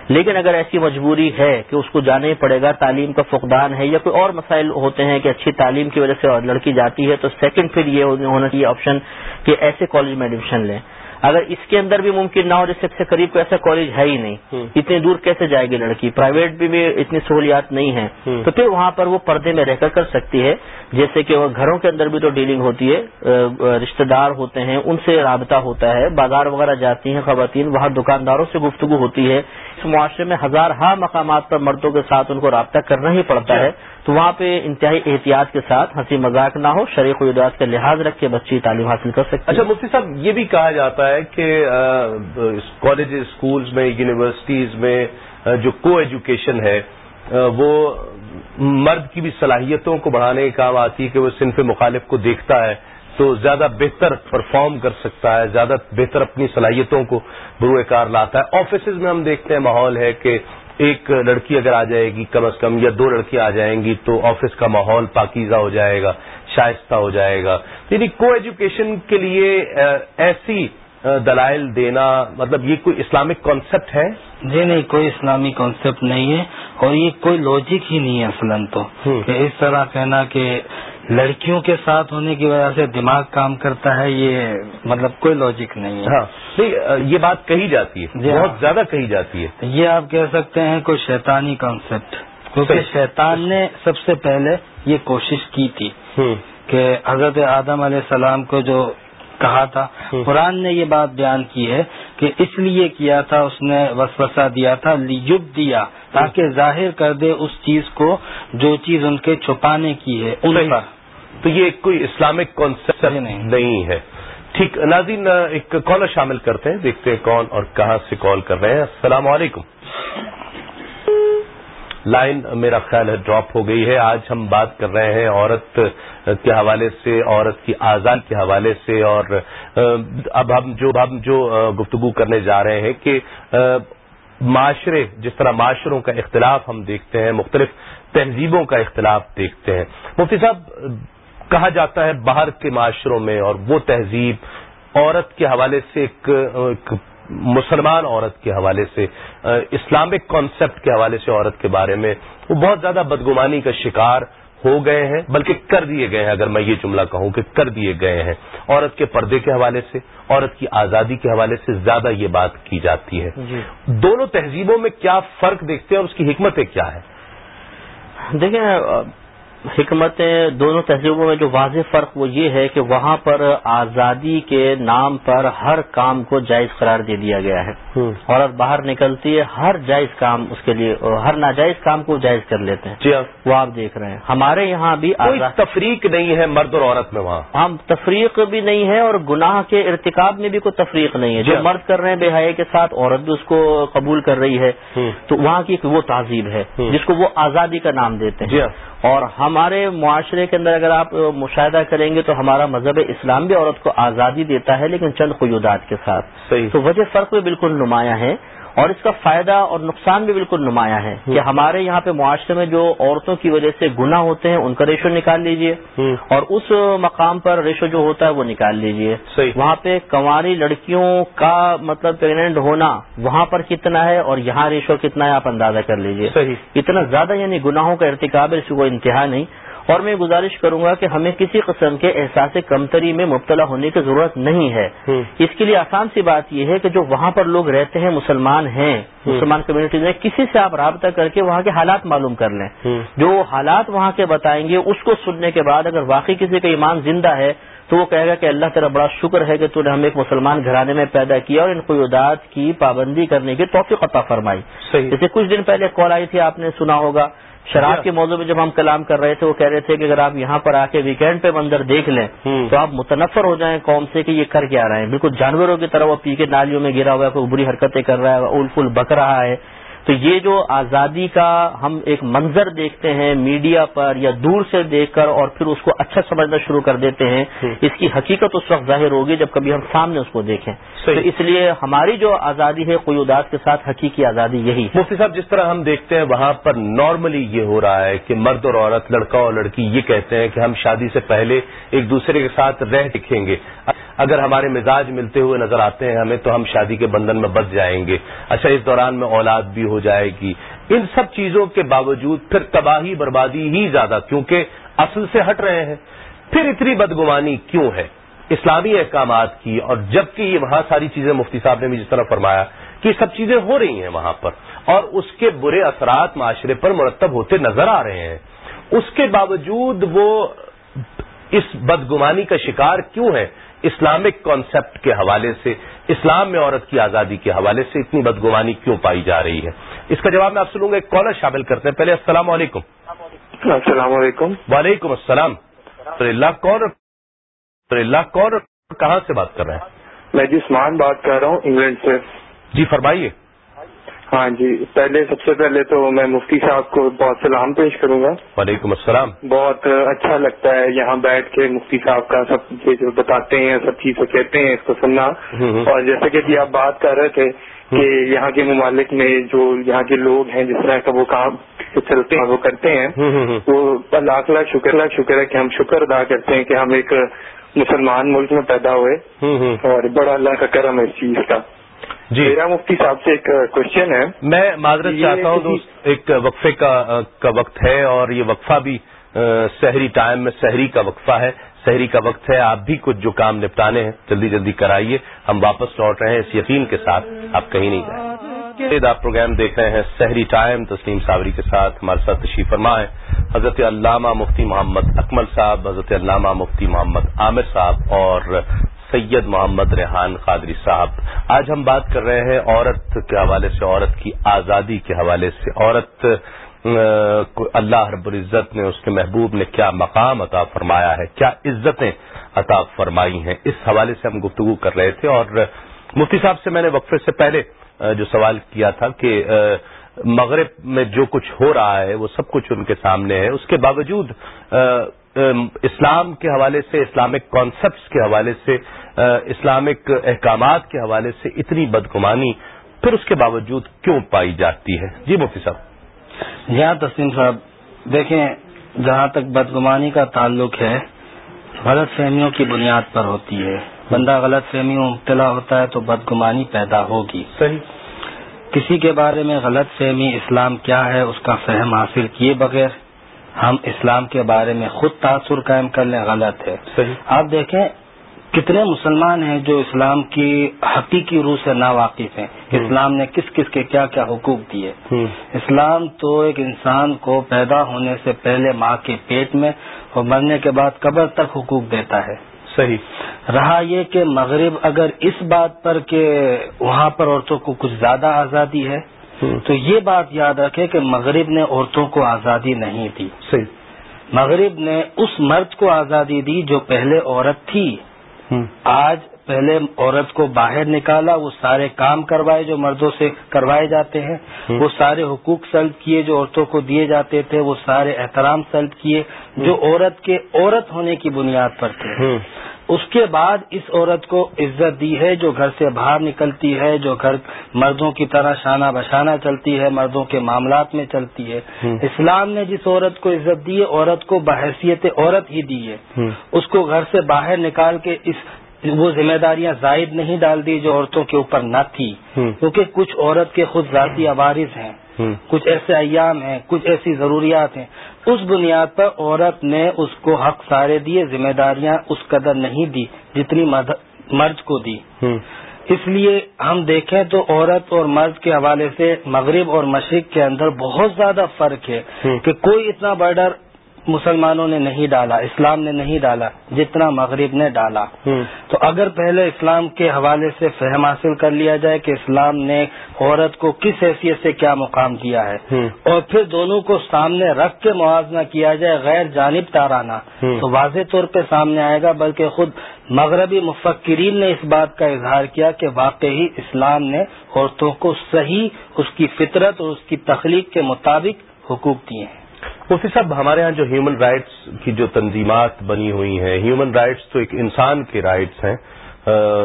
لیکن اگر ایسی مجبوری ہے کہ اس کو جانا ہی پڑے گا تعلیم کا فقدان ہے یا کوئی اور مسائل ہوتے ہیں کہ اچھی تعلیم کی وجہ سے لڑکی جاتی ہے تو سیکنڈ پھر یہ ہونا چاہیے آپشن کہ ایسے کالج میں ایڈمیشن لیں۔ اگر اس کے اندر بھی ممکن نہ ہو جیسے سے قریب کو ایسا کالج ہے ہی نہیں اتنی دور کیسے جائے گی لڑکی؟ پرائیویٹ بھی, بھی اتنی سہولیات نہیں ہیں۔ تو پھر وہاں پر وہ پردے میں رہ کر کر سکتی ہے۔ جیسے کہ وہ گھروں کے اندر بھی تو ڈیلنگ ہوتی ہے رشتہ دار ہوتے ہیں ان سے رابطہ ہوتا ہے بازار وغیرہ جاتی ہیں خواتین وہاں دکانداروں سے گفتگو ہوتی ہے۔ اس معاشرے میں ہزار ہاں مقامات پر مردوں کے ساتھ ان کو رابطہ کرنا ہی پڑتا ہے، تو وہاں پہ انتہائی احتیاط کے ساتھ ہنسی مذاق نہ ہو، شریک و اجاز کا لحاظ رکھ کے بچی تعلیم حاصل کر سکتے اچھا مفتی صاحب، یہ بھی کہا جاتا ہے کہ کالج اسکولز میں، یونیورسٹیز میں جو کو ایجوکیشن ہے وہ مرد کی بھی صلاحیتوں کو بڑھانے کا کام آتی ہے کہ وہ صنف مخالف کو دیکھتا ہے۔ تو زیادہ بہتر پرفارم کر سکتا ہے زیادہ بہتر اپنی صلاحیتوں کو بروئے کار لاتا ہے۔ آفیسز میں ہم دیکھتے ہیں ماحول ہے کہ ایک لڑکی اگر آ جائے گی کم از کم یا دو لڑکیاں آ جائیں گی تو آفس کا ماحول پاکیزہ ہو جائے گا شائستہ ہو جائے گا۔ یعنی کو ایجوکیشن کے لیے ایسی دلائل دینا مطلب یہ کوئی اسلامک کانسیپٹ ہے؟ جی نہیں کوئی اسلامی کانسیپٹ نہیں ہے اور یہ کوئی لاجک ہی نہیں ہے اصل تو۔ کہ اس طرح کہنا کہ لڑکیوں کے ساتھ ہونے کی وجہ سے دماغ کام کرتا ہے یہ مطلب کوئی لاجک نہیں ہے۔ ہاں۔ یہ بات کہی جاتی ہے۔ جی بہت ہاں۔ زیادہ کہی جاتی ہے۔ یہ آپ کہہ سکتے ہیں کوئی شیطانی کانسیپٹ کیونکہ شیطان نے سب سے پہلے یہ کوشش کی تھی کہ حضرت آدم علیہ السلام کو جو کہا تھا۔ قرآن نے یہ بات بیان کی ہے کہ اس لیے کیا تھا اس نے وسوسہ دیا تھا لیجب دیا تاکہ ظاہر کر دے اس چیز کو جو چیز ان کے چھپانے کی ہے ان پر۔ تو یہ کوئی اسلامک کانسیپٹ نہیں۔ ہے۔ ٹھیک ناظرین ایک کالر شامل کرتے ہیں دیکھتے ہیں کون اور کہاں سے کال کر رہے ہیں۔ السلام علیکم۔ لائن میرا خیال ہے ڈراپ ہو گئی ہے۔ آج ہم بات کر رہے ہیں عورت کے حوالے سے، عورت کی آزاد کے حوالے سے۔ اور اب ہم جو ہم جو گفتگو کرنے جا رہے ہیں کہ معاشرے، جس طرح معاشروں کا اختلاف ہم دیکھتے ہیں، مختلف تہذیبوں کا اختلاف دیکھتے ہیں۔ مفتی صاحب، کہا جاتا ہے باہر کے معاشروں میں اور وہ تہذیب عورت کے حوالے سے ایک مسلمان عورت کے حوالے سے اسلامک کانسیپٹ کے حوالے سے عورت کے بارے میں وہ بہت زیادہ بدگمانی کا شکار ہو گئے ہیں بلکہ کر دیے گئے ہیں۔ اگر میں یہ جملہ کہوں کہ کر دیے گئے ہیں۔ عورت کے پردے کے حوالے سے عورت کی آزادی کے حوالے سے زیادہ یہ بات کی جاتی ہے۔ جی۔ دونوں تہذیبوں میں کیا فرق دیکھتے ہیں اور اس کی حکمتیں کیا ہے دیکھیں حکمتیں دونوں تہذیبوں میں جو واضح فرق وہ یہ ہے کہ وہاں پر آزادی کے نام پر ہر کام کو جائز قرار دے دیا گیا ہے۔ عورت باہر نکلتی ہے ہر جائز کام اس کے لیے ہر ناجائز کام کو جائز کر لیتے ہیں۔ جی وہ آپ دیکھ رہے ہیں۔ ہمارے یہاں بھی تفریق نہیں ہے مرد اور عورت میں وہاں۔ ہم تفریق بھی نہیں ہے اور گناہ کے ارتکاب میں بھی کوئی تفریق نہیں ہے۔ جو مرد کر رہے ہیں بے حیا کے ساتھ عورت بھی اس کو قبول کر رہی ہے۔ تو وہاں کی وہ تہذیب ہے جس کو وہ آزادی کا نام دیتے ہیں۔ اور ہمارے معاشرے کے اندر اگر آپ مشاہدہ کریں گے تو ہمارا مذہب اسلام بھی عورت کو آزادی دیتا ہے لیکن چند قیودات کے ساتھ۔ صحیح۔ تو وجہ فرق بھی بالکل نمایاں ہے۔ اور اس کا فائدہ اور نقصان بھی بالکل نمایاں ہے کہ ہمارے یہاں پہ معاشرے میں جو عورتوں کی وجہ سے گنا ہوتے ہیں ان کا ریشو نکال لیجیے۔ اور اس مقام پر ریشو جو ہوتا ہے وہ نکال لیجیے۔ وہاں پہ کنواری لڑکیوں کا مطلب پریگنٹ ہونا وہاں پر کتنا ہے اور یہاں ریشو کتنا ہے آپ اندازہ کر لیجیے۔ اتنا زیادہ یعنی گناہوں کا ارتکاب ہے اس کو انتہا نہیں۔ اور میں گزارش کروں گا کہ ہمیں کسی قسم کے احساس کمتری میں مبتلا ہونے کی ضرورت نہیں ہے۔ اس کے لیے آسان سی بات یہ ہے کہ جو وہاں پر لوگ رہتے ہیں مسلمان ہیں مسلمان کمیونٹیز میں کسی سے آپ رابطہ کر کے وہاں کے حالات معلوم کر لیں۔ جو حالات وہاں کے بتائیں گے اس کو سننے کے بعد اگر واقعی کسی کا ایمان زندہ ہے تو وہ کہے گا کہ اللہ تعالیٰ بڑا شکر ہے کہ تو نے ہمیں ایک مسلمان گھرانے میں پیدا کیا اور ان قیودات کی پابندی کرنے کی توفیق عطا فرمائی۔ جیسے کچھ دن پہلے کال آئی تھی آپ نے سنا ہوگا۔ شراب کے موضوع میں جب ہم کلام کر رہے تھے وہ کہہ رہے تھے کہ اگر آپ یہاں پر آ کے ویکینڈ پہ مندر دیکھ لیں تو آپ متنفر ہو جائیں قوم سے کہ یہ کر کے آ رہے ہیں بالکل جانوروں کی طرح وہ پی کے نالیوں میں گرا ہوا ہے کوئی بری حرکتیں کر رہا ہے اول فل بک رہا ہے۔ تو یہ جو آزادی کا ہم ایک منظر دیکھتے ہیں میڈیا پر یا دور سے دیکھ کر اور پھر اس کو اچھا سمجھنا شروع کر دیتے ہیں اس کی حقیقت اس وقت ظاہر ہوگی جب کبھی ہم سامنے اس کو دیکھیں۔ تو اس لیے ہماری جو آزادی ہے قیودات کے ساتھ حقیقی آزادی یہی مفتی صاحب جس طرح ہم دیکھتے ہیں وہاں پر نارملی یہ ہو رہا ہے کہ مرد اور عورت لڑکا اور لڑکی یہ کہتے ہیں کہ ہم شادی سے پہلے ایک دوسرے کے ساتھ رہ دکھیں گے۔ اگر ہمارے مزاج ملتے ہوئے نظر آتے ہیں ہمیں تو ہم شادی کے بندھن میں بچ جائیں گے۔ اچھا اس دوران میں اولاد بھی ہو جائے گی۔ ان سب چیزوں کے باوجود پھر تباہی بربادی ہی زیادہ، کیونکہ اصل سے ہٹ رہے ہیں۔ پھر اتنی بدگمانی کیوں ہے؟ اسلامی احکامات کی اور جبکہ یہ وہاں ساری چیزیں مفتی صاحب نے بھی جس طرح فرمایا کہ یہ سب چیزیں ہو رہی ہیں وہاں پر اور اس کے برے اثرات معاشرے پر مرتب ہوتے نظر آ رہے ہیں۔ اس کے باوجود وہ اس بدگمانی کا شکار کیوں ہے؟ اسلامک کانسیپٹ کے حوالے سے اسلام میں عورت کی آزادی کے حوالے سے اتنی بدگمانی کیوں پائی جا رہی ہے؟ اس کا جواب میں آپ سے لوں گا ایک کالر شامل کرتے ہیں۔ پہلے السلام علیکم۔ السلام علیکم۔ وعلیکم السلام۔ اللہ کون اللہ کون کہاں سے بات کر رہے ہیں؟ میں جسمان بات کر رہا ہوں انگلینڈ سے۔ جی فرمائیے۔ ہاں جی پہلے سب سے پہلے تو میں مفتی صاحب کو بہت سلام پیش کروں گا۔ وعلیکم السلام۔ بہت اچھا لگتا ہے یہاں بیٹھ کے مفتی صاحب کا سب جو بتاتے ہیں سب چیزیں کہتے ہیں اس کو سننا۔ اور جیسے کہ جی آپ بات کر رہے تھے کہ یہاں کے ممالک میں جو یہاں کے لوگ ہیں جس طرح کا وہ کام چلتے ہیں وہ کرتے ہیں وہ لاکھ لاکھ شکر لاکھ شکر ہے کہ ہم شکر ادا کرتے ہیں کہ ہم ایک مسلمان ملک میں پیدا ہوئے۔ اور بڑا اللہ کا کرم ہے اس چیز کا۔ جی۔ میرا مفتی صاحب سے ایک کوشچن ہے۔ میں معذرت چاہتا ہوں ایک وقفے کا وقت ہے اور یہ وقفہ بھی شہری ٹائم میں شہری کا وقفہ ہے۔ شہری کا وقت ہے آپ بھی کچھ جو کام نپٹانے ہیں جلدی جلدی کرائیے۔ ہم واپس لوٹ رہے ہیں اس یقین کے ساتھ آپ کہیں نہیں جائیں۔ آپ پروگرام دیکھ رہے ہیں شہری ٹائم تسلیم صابری کے ساتھ ہمارے ساتھ تشریف فرما ہے۔ حضرت علامہ مفتی محمد اکمل صاحب حضرت علامہ مفتی محمد عامر صاحب اور سید محمد ریحان قادری صاحب۔ آج ہم بات کر رہے ہیں عورت کے حوالے سے، عورت کی آزادی کے حوالے سے۔ عورت اللہ رب العزت نے اس کے محبوب نے کیا مقام عطا فرمایا ہے، کیا عزتیں عطا فرمائی ہیں؟ اس حوالے سے ہم گفتگو کر رہے تھے اور مفتی صاحب سے میں نے وقفے سے پہلے جو سوال کیا تھا کہ مغرب میں جو کچھ ہو رہا ہے، وہ سب کچھ ان کے سامنے ہے۔ اس کے باوجود اسلام کے حوالے سے اسلامک کانسیپٹس کے حوالے سے اسلامک احکامات کے حوالے سے اتنی بدگمانی پھر اس کے باوجود کیوں پائی جاتی ہے؟ جی مفتی صاحب. یہاں تسلیم صاحب. دیکھیں جہاں تک بدگمانی کا تعلق ہے غلط فہمیوں کی بنیاد پر ہوتی ہے۔ بندہ غلط فہمی میں مبتلا ہوتا ہے تو بدگمانی پیدا ہوگی۔ صحیح۔ کسی کے بارے میں غلط فہمی اسلام کیا ہے اس کا فہم حاصل کیے بغیر ہم اسلام کے بارے میں خود تاثر قائم کر لیں غلط ہے۔ صحیح۔ آپ دیکھیں کتنے مسلمان ہیں جو اسلام کی حقیقی روح سے نا واقف ہیں اسلام نے کس کس کے کیا کیا حقوق دیے۔ اسلام تو ایک انسان کو پیدا ہونے سے پہلے ماں کے پیٹ میں اور مرنے کے بعد قبر تک حقوق دیتا ہے۔ صحیح۔ رہا یہ کہ مغرب اگر اس بات پر کہ وہاں پر عورتوں کو کچھ زیادہ آزادی ہے تو یہ بات یاد رکھے کہ مغرب نے عورتوں کو آزادی نہیں دی۔ صحیح۔ مغرب نے اس مرد کو آزادی دی جو پہلے عورت تھی۔ آج پہلے عورت کو باہر نکالا وہ سارے کام کروائے جو مردوں سے کروائے جاتے ہیں۔ وہ سارے حقوق سلب کیے جو عورتوں کو دیے جاتے تھے۔ وہ سارے احترام سلب کیے جو عورت کے عورت ہونے کی بنیاد پر تھے۔ اس کے بعد اس عورت کو عزت دی ہے جو گھر سے باہر نکلتی ہے جو گھر مردوں کی طرح شانہ بشانہ چلتی ہے مردوں کے معاملات میں چلتی ہے۔ اسلام نے جس عورت کو عزت دی ہے عورت کو بحیثیت عورت ہی دی ہے۔ اس کو گھر سے باہر نکال کے اس وہ ذمہ داریاں زائد نہیں ڈال دی جو عورتوں کے اوپر نہ تھی۔ کیونکہ کچھ عورت کے خود ذاتی عوارض ہیں۔ کچھ ایسے ایام ہیں کچھ ایسی ضروریات ہیں۔ اس بنیاد پر عورت نے اس کو حق سارے دیے ذمہ داریاں اس قدر نہیں دی جتنی مرد کو دی۔ اس لیے ہم دیکھیں تو عورت اور مرد کے حوالے سے مغرب اور مشرق کے اندر بہت زیادہ فرق ہے کہ کوئی اتنا برڈر مسلمانوں نے نہیں ڈالا اسلام نے نہیں ڈالا جتنا مغرب نے ڈالا۔ تو اگر پہلے اسلام کے حوالے سے فہم حاصل کر لیا جائے کہ اسلام نے عورت کو کس حیثیت سے کیا مقام دیا ہے اور پھر دونوں کو سامنے رکھ کے موازنہ کیا جائے غیر جانب تارانہ تو واضح طور پہ سامنے آئے گا بلکہ خود مغربی مفکرین نے اس بات کا اظہار کیا کہ واقعی اسلام نے عورتوں کو صحیح اس کی فطرت اور اس کی تخلیق کے مطابق حقوق دیے ہیں۔ مفتی صاحب ہمارے ہاں جو ہیومن رائٹس کی جو تنظیمات بنی ہوئی ہیں ہیومن رائٹس تو ایک انسان کے رائٹس ہیں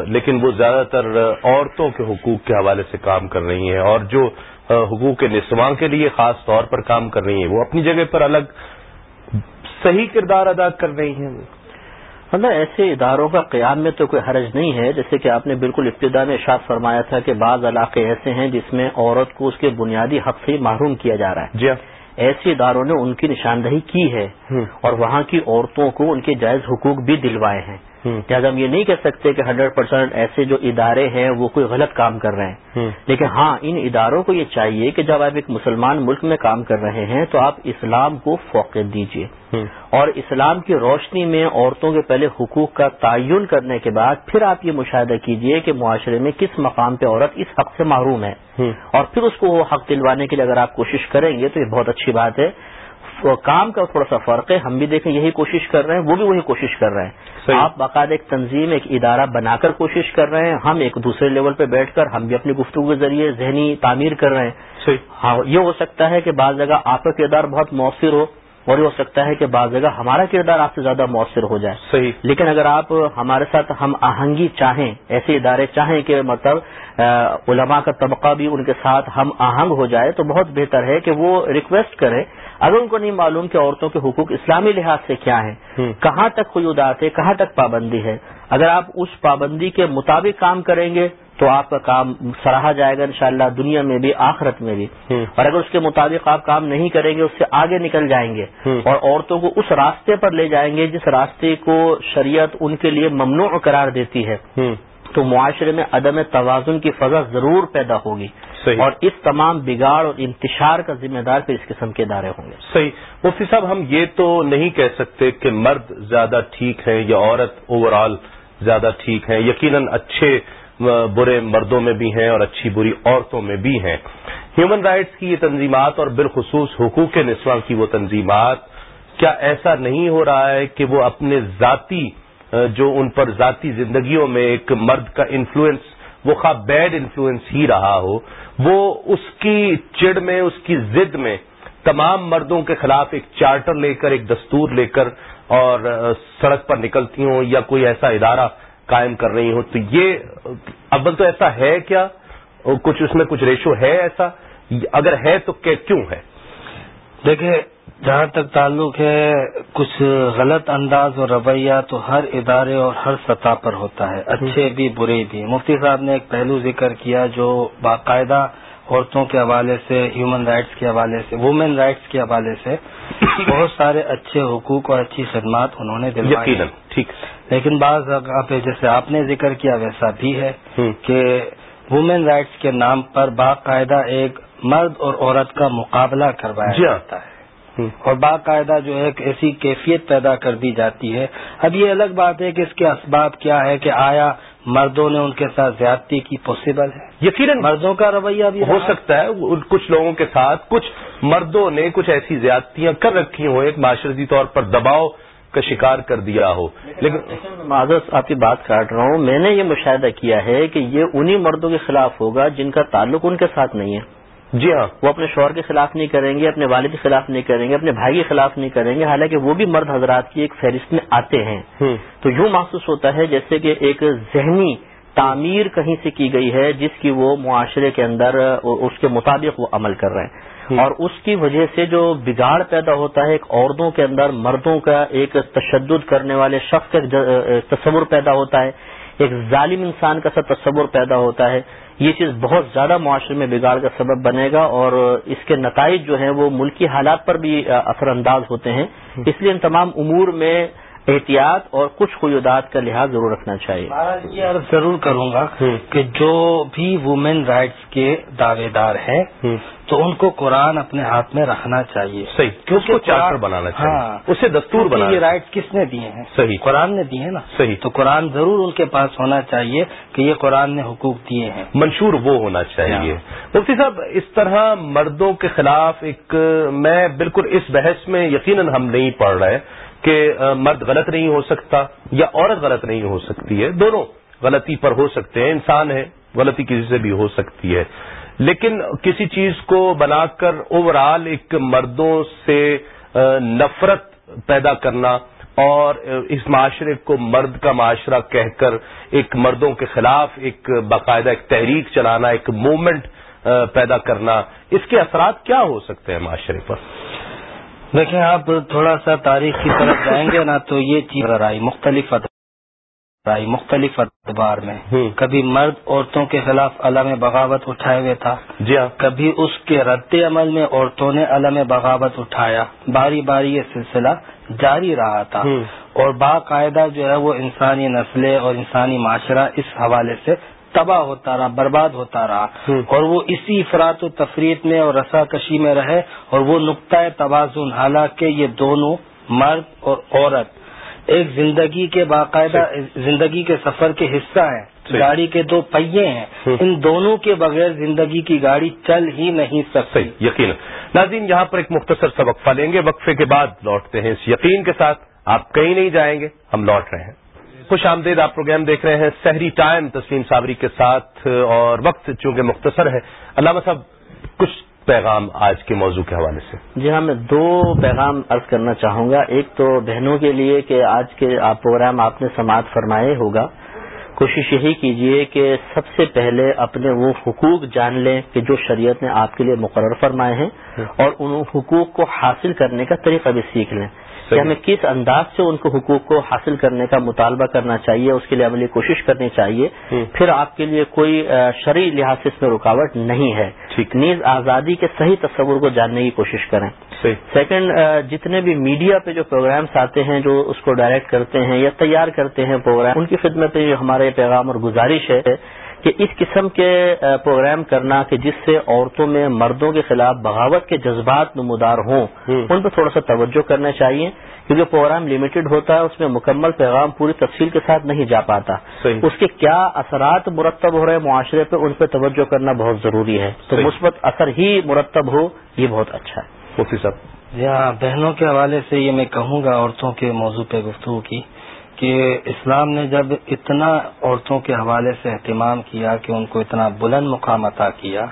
لیکن وہ زیادہ تر عورتوں کے حقوق کے حوالے سے کام کر رہی ہیں اور جو حقوق نسواں کے لیے خاص طور پر کام کر رہی ہیں وہ اپنی جگہ پر الگ صحیح کردار ادا کر رہی ہیں مطلب ایسے اداروں کا قیام میں تو کوئی حرج نہیں ہے جیسے کہ آپ نے بالکل ابتدا میں اشاعت فرمایا تھا کہ بعض علاقے ایسے ہیں جس میں عورت کو اس کے بنیادی حق سے محروم کیا جا رہا ہے۔ جی ایسے اداروں نے ان کی نشاندہی کی ہے اور وہاں کی عورتوں کو ان کے جائز حقوق بھی دلوائے ہیں۔ لہٰذا ہم یہ نہیں کہہ سکتے کہ ہنڈریڈ پرسینٹ ایسے جو ادارے ہیں وہ کوئی غلط کام کر رہے ہیں۔ لیکن ہاں ان اداروں کو یہ چاہیے کہ جب آپ ایک مسلمان ملک میں کام کر رہے ہیں تو آپ اسلام کو فوقیت دیجیے اور اسلام کی روشنی میں عورتوں کے پہلے حقوق کا تعین کرنے کے بعد پھر آپ یہ مشاہدہ کیجیے کہ معاشرے میں کس مقام پہ عورت اس حق سے محروم ہے۔ اور پھر اس کو وہ حق دلوانے کے لیے اگر آپ کوشش کریں گے تو یہ بہت اچھی بات ہے۔ کام کا تھوڑا سا فرق ہے ہم بھی دیکھیں یہی کوشش کر رہے ہیں وہ بھی وہی کوشش کر رہے ہیں۔ آپ باقاعدہ ایک تنظیم ایک ادارہ بنا کر کوشش کر رہے ہیں ہم ایک دوسرے لیول پہ بیٹھ کر ہم بھی اپنی گفتگو کے ذریعے ذہنی تعمیر کر رہے ہیں۔ ہاں یہ ہو سکتا ہے کہ بعض جگہ آپ کا کردار بہت مؤثر ہو اور یہ ہو سکتا ہے کہ بعض جگہ ہمارا کردار آپ سے زیادہ مؤثر ہو جائے۔ صحیح۔ لیکن اگر آپ ہمارے ساتھ ہم آہنگی چاہیں ایسے ادارے چاہیں کہ مطلب علماء کا طبقہ بھی ان کے ساتھ ہم آہنگ ہو جائے تو بہت بہتر ہے کہ وہ ریکویسٹ کرے اگر ان کو نہیں معلوم کہ عورتوں کے حقوق اسلامی لحاظ سے کیا ہیں کہاں تک قیودات ہے کہاں تک پابندی ہے۔ اگر آپ اس پابندی کے مطابق کام کریں گے تو آپ کا کام سراہا جائے گا انشاءاللہ دنیا میں بھی آخرت میں بھی۔ اور اگر اس کے مطابق آپ کام نہیں کریں گے اس سے آگے نکل جائیں گے۔ اور عورتوں کو اس راستے پر لے جائیں گے جس راستے کو شریعت ان کے لیے ممنوع قرار دیتی ہے۔ تو معاشرے میں عدم توازن کی فضا ضرور پیدا ہوگی۔ اور اس تمام بگاڑ اور انتشار کا ذمہ دار پھر اس قسم کے ادارے ہوں گے۔ صحیح. مفتی صاحب ہم یہ تو نہیں کہہ سکتے کہ مرد زیادہ ٹھیک ہے یا عورت اوور آل زیادہ ٹھیک ہے یقیناً اچھے برے مردوں میں بھی ہیں اور اچھی بری عورتوں میں بھی ہیں۔ ہیومن رائٹس کی یہ تنظیمات اور بالخصوص حقوق نسواں کی وہ تنظیمات کیا ایسا نہیں ہو رہا ہے کہ وہ اپنے ذاتی جو ان پر ذاتی زندگیوں میں ایک مرد کا انفلوئنس وہ خواب بیڈ انفلوئنس ہی رہا ہو، وہ اس کی چڑ میں، اس کی ضد میں تمام مردوں کے خلاف ایک چارٹر لے کر، ایک دستور لے کر اور سڑک پر نکلتی ہوں یا کوئی ایسا ادارہ قائم کر رہی ہوں۔ تو یہ، اول تو ایسا ہے کیا؟ کچھ اس میں کچھ ریشو ہے ایسا؟ اگر ہے تو کیوں ہے؟ دیکھیں جہاں تک تعلق ہے کچھ غلط انداز اور رویہ تو ہر ادارے اور ہر سطح پر ہوتا ہے۔ اچھے بھی برے بھی۔ مفتی صاحب نے ایک پہلو ذکر کیا جو باقاعدہ عورتوں کے حوالے سے ہیومن رائٹس کے حوالے سے وومین رائٹس کے حوالے سے بہت سارے اچھے حقوق اور اچھی خدمات انہوں نے دلوائی ٹھیک۔ لیکن بعض جیسے آپ نے ذکر کیا ویسا بھی ہے کہ وومین رائٹس کے نام پر باقاعدہ ایک مرد اور عورت کا مقابلہ کروایا جی ہاں۔ جاتا ہے۔ اور باقاعدہ جو ہے ایک ایسی کیفیت پیدا کر دی جاتی ہے۔ اب یہ الگ بات ہے کہ اس کے اسباب کیا ہے کہ آیا مردوں نے ان کے ساتھ زیادتی کی پاسبل ہے۔ یقیناً مردوں کا رویہ بھی ہو سکتا ہے کچھ لوگوں کے ساتھ کچھ مردوں نے کچھ ایسی زیادتیاں کر رکھی ہوں ایک معاشرتی طور پر دباؤ کا شکار کر دیا ہو۔ لیکن معذرت آپ کی بات کاٹ رہا ہوں۔ میں نے یہ مشاہدہ کیا ہے کہ یہ انہی مردوں کے خلاف ہوگا جن کا تعلق ان کے ساتھ نہیں ہے۔ جی ہاں وہ اپنے شوہر کے خلاف نہیں کریں گے اپنے والد کے خلاف نہیں کریں گے اپنے بھائی کے خلاف نہیں کریں گے حالانکہ وہ بھی مرد حضرات کی ایک فہرست میں آتے ہیں۔ تو یوں محسوس ہوتا ہے جیسے کہ ایک ذہنی تعمیر کہیں سے کی گئی ہے جس کی وہ معاشرے کے اندر اس کے مطابق وہ عمل کر رہے ہیں۔ اور اس کی وجہ سے جو بگاڑ پیدا ہوتا ہے ایک عورتوں کے اندر مردوں کا ایک تشدد کرنے والے شخص کا تصور پیدا ہوتا ہے۔ ایک ظالم انسان کا سا تصور پیدا ہوتا ہے۔ یہ چیز بہت زیادہ معاشرے میں بگاڑ کا سبب بنے گا اور اس کے نتائج جو ہیں وہ ملکی حالات پر بھی اثر انداز ہوتے ہیں۔ اس لیے ان تمام امور میں احتیاط اور کچھ خیودات کا لحاظ ضرور رکھنا چاہیے۔ یہ عرض ضرور کروں گا کہ جو بھی وومین رائٹس کے دعوے دار ہیں تو ان کو قرآن اپنے ہاتھ میں رکھنا چاہیے۔ صحیح کیونکہ چارٹر بنانا چاہیے۔ ہاں اسے دستور بنا یہ رائٹس کس نے دیے ہیں؟ صحیح۔ قرآن نے دیے ہیں نا۔ صحیح۔ تو قرآن ضرور ان کے پاس ہونا چاہیے کہ یہ قرآن نے حقوق دیے ہیں۔ منشور وہ ہونا چاہیے۔ ہاں۔ مفتی صاحب اس طرح مردوں کے خلاف ایک میں بالکل اس بحث میں یقیناً ہم نہیں پڑھ رہے۔ کہ مرد غلط نہیں ہو سکتا یا عورت غلط نہیں ہو سکتی ہے، دونوں غلطی پر ہو سکتے ہیں، انسان ہے، غلطی کسی سے بھی ہو سکتی ہے۔ لیکن کسی چیز کو بنا کر اوور آل ایک مردوں سے نفرت پیدا کرنا اور اس معاشرے کو مرد کا معاشرہ کہہ کر ایک مردوں کے خلاف ایک باقاعدہ ایک تحریک چلانا، ایک موومنٹ پیدا کرنا، اس کے اثرات کیا ہو سکتے ہیں معاشرے پر؟ دیکھیں آپ تھوڑا سا تاریخ کی طرف جائیں گے نا تو یہ چیز آئی مختلف آئی مختلف ادبار میں کبھی مرد عورتوں کے خلاف علم بغاوت اٹھائے ہوئے تھا۔ جی ہاں۔ کبھی اس کے رد عمل میں عورتوں نے علم بغاوت اٹھایا۔ باری باری یہ سلسلہ جاری رہا تھا۔ اور باقاعدہ جو ہے وہ انسانی نسلیں اور انسانی معاشرہ اس حوالے سے تباہ ہوتا رہا برباد ہوتا رہا۔ اور وہ اسی افراد و تفریح میں اور رسا کشی میں رہے اور وہ نقطۂ توازن حالانکہ یہ دونوں مرد اور عورت ایک زندگی کے باقاعدہ زندگی کے سفر کے حصہ ہیں۔ گاڑی کے دو پہیے ہیں۔ ان دونوں کے بغیر زندگی کی گاڑی چل ہی نہیں سکتی۔ یقین ناظرین یہاں پر ایک مختصر سا وقفہ لیں گے۔ وقفے کے بعد لوٹتے ہیں۔ اس یقین کے ساتھ آپ کہیں نہیں جائیں گے ہم لوٹ رہے ہیں۔ خوش آمدید آپ پروگرام دیکھ رہے ہیں سحری ٹائم تسلیم صابری کے ساتھ اور وقت چونکہ مختصر ہے علامہ صاحب کچھ پیغام آج کے موضوع کے حوالے سے۔ جی ہاں میں دو پیغام عرض کرنا چاہوں گا۔ ایک تو بہنوں کے لیے کہ آج کے آپ پروگرام آپ نے سماعت فرمائے ہوگا۔ کوشش یہی کیجیے کہ سب سے پہلے اپنے وہ حقوق جان لیں کہ جو شریعت نے آپ کے لیے مقرر فرمائے ہیں اور ان حقوق کو حاصل کرنے کا طریقہ بھی سیکھ لیں۔ کہ ہمیں کس انداز سے ان کو حقوق کو حاصل کرنے کا مطالبہ کرنا چاہیے اس کے لیے عملی کوشش کرنی چاہیے پھر آپ کے لیے کوئی شرعی لحاظ سے اس میں رکاوٹ نہیں ہے۔ نیز آزادی کے صحیح تصور کو جاننے کی کوشش کریں۔ سیکنڈ جتنے بھی میڈیا پہ جو پروگرامس آتے ہیں جو اس کو ڈائریکٹ کرتے ہیں یا تیار کرتے ہیں پروگرام ان کی خدمت ہمارے پیغام اور گزارش ہے کہ اس قسم کے پروگرام کرنا کہ جس سے عورتوں میں مردوں کے خلاف بغاوت کے جذبات نمودار ہوں ان پہ تھوڑا سا توجہ کرنا چاہیے کیونکہ پروگرام لمیٹڈ ہوتا ہے اس میں مکمل پیغام پوری تفصیل کے ساتھ نہیں جا پاتا۔ اس کے کیا اثرات مرتب ہو رہے ہیں معاشرے پہ ان پہ توجہ کرنا بہت ضروری ہے۔ تو مثبت اثر ہی مرتب ہو یہ بہت اچھا ہے۔ مفتی صاحب۔ ہاں بہنوں کے حوالے سے یہ میں کہوں گا عورتوں کے موضوع پہ گفتگو کی۔ کہ اسلام نے جب اتنا عورتوں کے حوالے سے اہتمام کیا کہ ان کو اتنا بلند مقام عطا کیا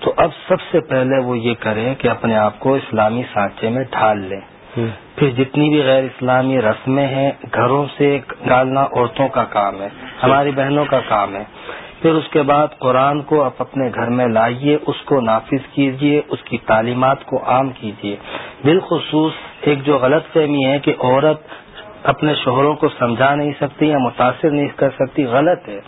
تو اب سب سے پہلے وہ یہ کریں کہ اپنے آپ کو اسلامی سانچے میں ڈھال لیں۔ پھر جتنی بھی غیر اسلامی رسمیں ہیں گھروں سے ڈالنا عورتوں کا کام ہے ہماری بہنوں کا کام ہے۔ پھر اس کے بعد قرآن کو آپ اپنے گھر میں لائیے اس کو نافذ کیجیے اس کی تعلیمات کو عام کیجیے بالخصوص ایک جو غلط فہمی ہے کہ عورت اپنے شوہروں کو سمجھا نہیں سکتی یا متاثر نہیں کر سکتی، غلط ہے۔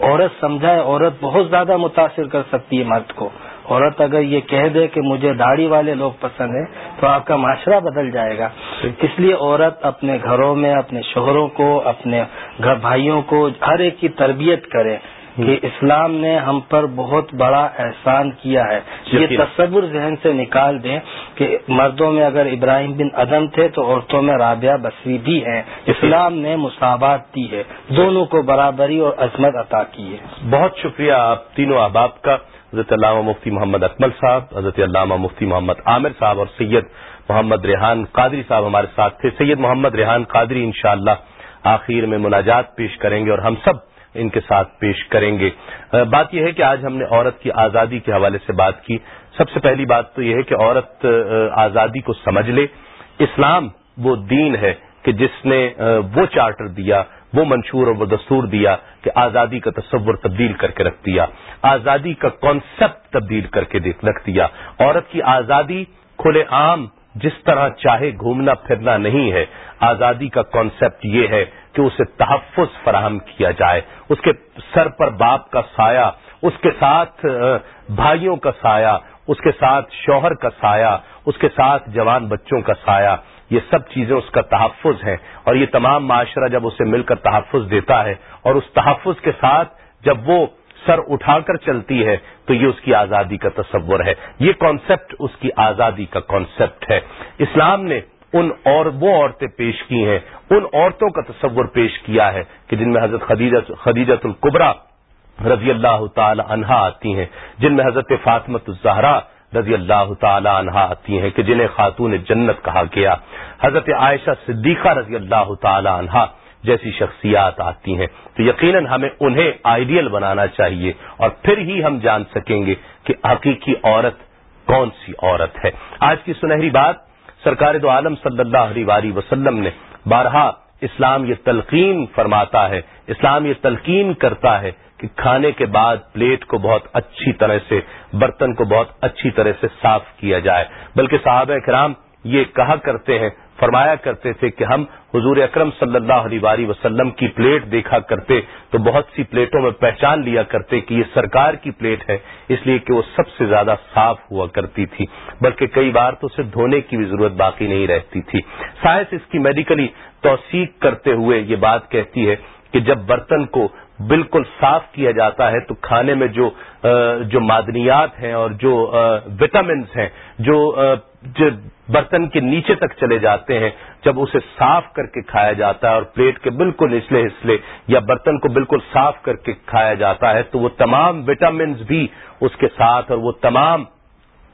عورت سمجھائے، عورت بہت زیادہ متاثر کر سکتی ہے مرد کو۔ عورت اگر یہ کہہ دے کہ مجھے داڑھی والے لوگ پسند ہیں تو آپ کا معاشرہ بدل جائے گا۔ اس لیے عورت اپنے گھروں میں، اپنے شوہروں کو، اپنے گھر بھائیوں کو ہر ایک کی تربیت کرے۔ کہ اسلام نے ہم پر بہت بڑا احسان کیا ہے۔ یہ تصور ذہن سے نکال دیں کہ مردوں میں اگر ابراہیم بن عدم تھے تو عورتوں میں رابعہ بصری بھی ہیں۔ اسلام نے مساوات دی ہے۔ دونوں کو برابری اور عظمت عطا کی ہے۔ بہت شکریہ آپ تینوں احباب کا حضرت علامہ مفتی محمد اکمل صاحب حضرت علامہ مفتی محمد عامر صاحب اور سید محمد ریحان قادری صاحب ہمارے ساتھ تھے۔ سید محمد ریحان قادری انشاءاللہ آخر میں مناجات پیش کریں گے اور ہم سب ان کے ساتھ پیش کریں گے۔ بات یہ ہے کہ آج ہم نے عورت کی آزادی کے حوالے سے بات کی۔ سب سے پہلی بات تو یہ ہے کہ عورت آزادی کو سمجھ لے۔ اسلام وہ دین ہے کہ جس نے وہ چارٹر دیا، وہ منشور اور وہ دستور دیا کہ آزادی کا تصور تبدیل کر کے رکھ دیا۔ آزادی کا کانسیپٹ تبدیل کر کے رکھ دیا۔ عورت کی آزادی کھلے عام، جس طرح چاہے گھومنا پھرنا نہیں ہے۔ آزادی کا کانسیپٹ یہ ہے کہ اسے تحفظ فراہم کیا جائے۔ اس کے سر پر باپ کا سایہ، اس کے ساتھ بھائیوں کا سایہ، اس کے ساتھ شوہر کا سایہ، اس کے ساتھ جوان بچوں کا سایہ۔ یہ سب چیزیں اس کا تحفظ ہیں۔ اور یہ تمام معاشرہ جب اسے مل کر تحفظ دیتا ہے اور اس تحفظ کے ساتھ جب وہ سر اٹھا کر چلتی ہے تو یہ اس کی آزادی کا تصور ہے۔ یہ کانسیپٹ اس کی آزادی کا کانسیپٹ ہے۔ اسلام نے ان اور وہ عورتیں پیش کی ہیں، ان عورتوں کا تصور پیش کیا ہے کہ جن میں حضرت خدیجت القبرا رضی اللہ تعالی عنہا آتی ہیں، جن میں حضرت فاطمت الزہرا رضی اللہ تعالی عنہا آتی ہیں کہ جنہیں خاتون جنت کہا گیا۔ حضرت عائشہ صدیقہ رضی اللہ تعالی عنہا جیسی شخصیات آتی ہیں۔ تو یقیناً ہمیں انہیں آئیڈیل بنانا چاہیے اور پھر ہی ہم جان سکیں گے کہ حقیقی عورت کون سی عورت ہے۔ آج کی سنہری بات سرکار دو عالم صلی اللہ علیہ وسلم نے بارہا اسلام یہ تلقین فرماتا ہے، اسلام یہ تلقین کرتا ہے کہ کھانے کے بعد پلیٹ کو بہت اچھی طرح سے، برتن کو بہت اچھی طرح سے صاف کیا جائے۔ بلکہ صحابہ کرام یہ کہا کرتے ہیں فرمایا کرتے تھے کہ ہم حضور اکرم صلی اللہ علیہ وسلم کی پلیٹ دیکھا کرتے تو بہت سی پلیٹوں میں پہچان لیا کرتے کہ یہ سرکار کی پلیٹ ہے، اس لیے کہ وہ سب سے زیادہ صاف ہوا کرتی تھی، بلکہ کئی بار تو اسے دھونے کی بھی ضرورت باقی نہیں رہتی تھی۔ سائنس اس کی میڈیکلی توثیق کرتے ہوئے یہ بات کہتی ہے کہ جب برتن کو بالکل صاف کیا جاتا ہے تو کھانے میں جو جو معدنیات ہیں اور جو وٹامنس ہیں، جو برتن کے نیچے تک چلے جاتے ہیں، جب اسے صاف کر کے کھایا جاتا ہے اور پلیٹ کے بالکل نچلے حصلے یا برتن کو بالکل صاف کر کے کھایا جاتا ہے، تو وہ تمام وٹامنس بھی اس کے ساتھ اور وہ تمام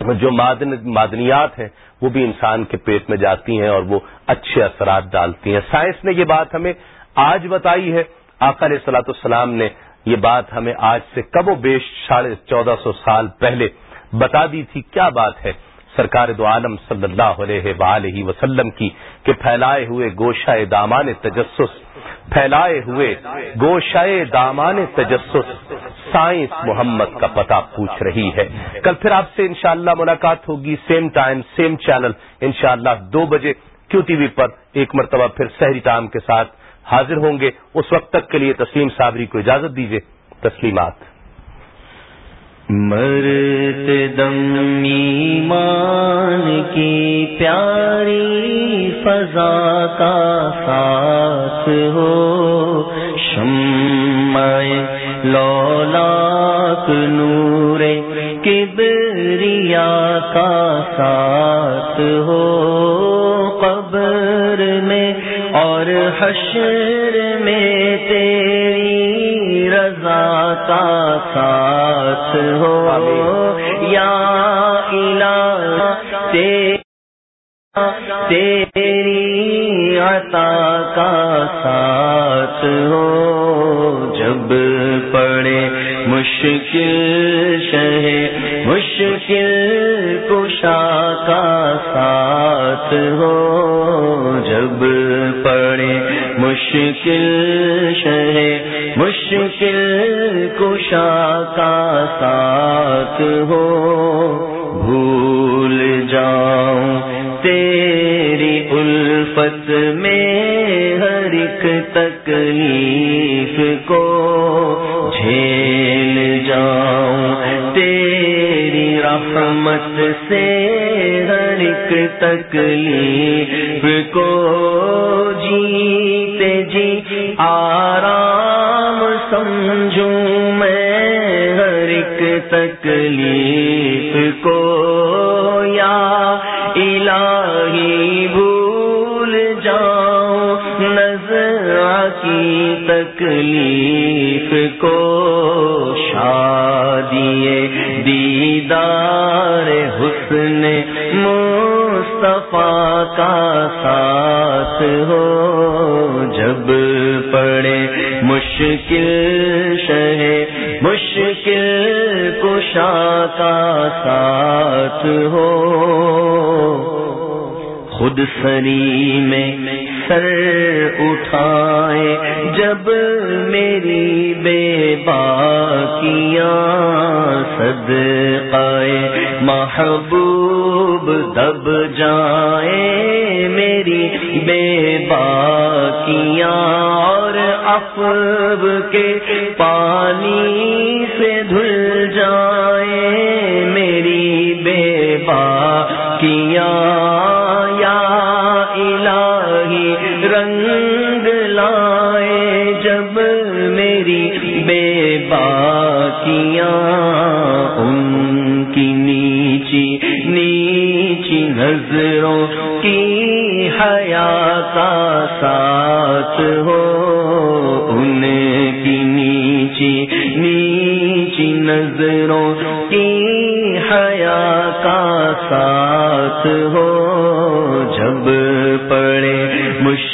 جو معدنیات ہیں، وہ بھی انسان کے پیٹ میں جاتی ہیں اور وہ اچھے اثرات ڈالتی ہیں۔ سائنس نے یہ بات ہمیں آج بتائی ہے۔ علیہ سلاۃ السلام نے یہ بات ہمیں آج سے کب و بیش ساڑھے چودہ سو سال پہلے بتا دی تھی۔ کیا بات ہے؟ سرکار دو عالم صلی اللہ علیہ وآلہ وسلم کی کہ پھیلائے ہوئے گوشائے دامان تجسس، پھیلائے ہوئے گوشائے دامان تجسس سائنس محمد کا پتہ پوچھ رہی ہے۔ کل پھر آپ سے انشاءاللہ ملاقات ہوگی سیم ٹائم سیم چینل انشاءاللہ دو بجے کیو ٹی وی پر ایک مرتبہ پھر سحری ٹائم کے ساتھ حاضر ہوں گے۔ اس وقت تک کے لیے تسلیم صابری کو اجازت دیجیے تسلیمات۔ مرت دم ایمان کی پیاری فضا کا ساتھ ہو۔ شمع لولاک نور کبریا کا ساتھ ہو۔ قبر میں اور حشر میں تیری رضا کا ساتھ ہو یا الہ تیری عطا کا ساتھ ہو۔ جب پڑے مشکل شہ مشکل کشا کا ساتھ ہو۔ جب پڑے مشکل شہ مشکل کشا کا ساتھ ہو، بھول جاؤں۔ تیری الفت میں ہر ایک تکلیف کو جھیل جاؤں۔ تیری رحمت سے ہر ایک تکلیف تکلیف کو شادی دیدار حسن مصطفیٰ کا ساتھ ہو جب پڑے مشکل شہ مشکل کشا کا ساتھ ہو خود سری میں سر میں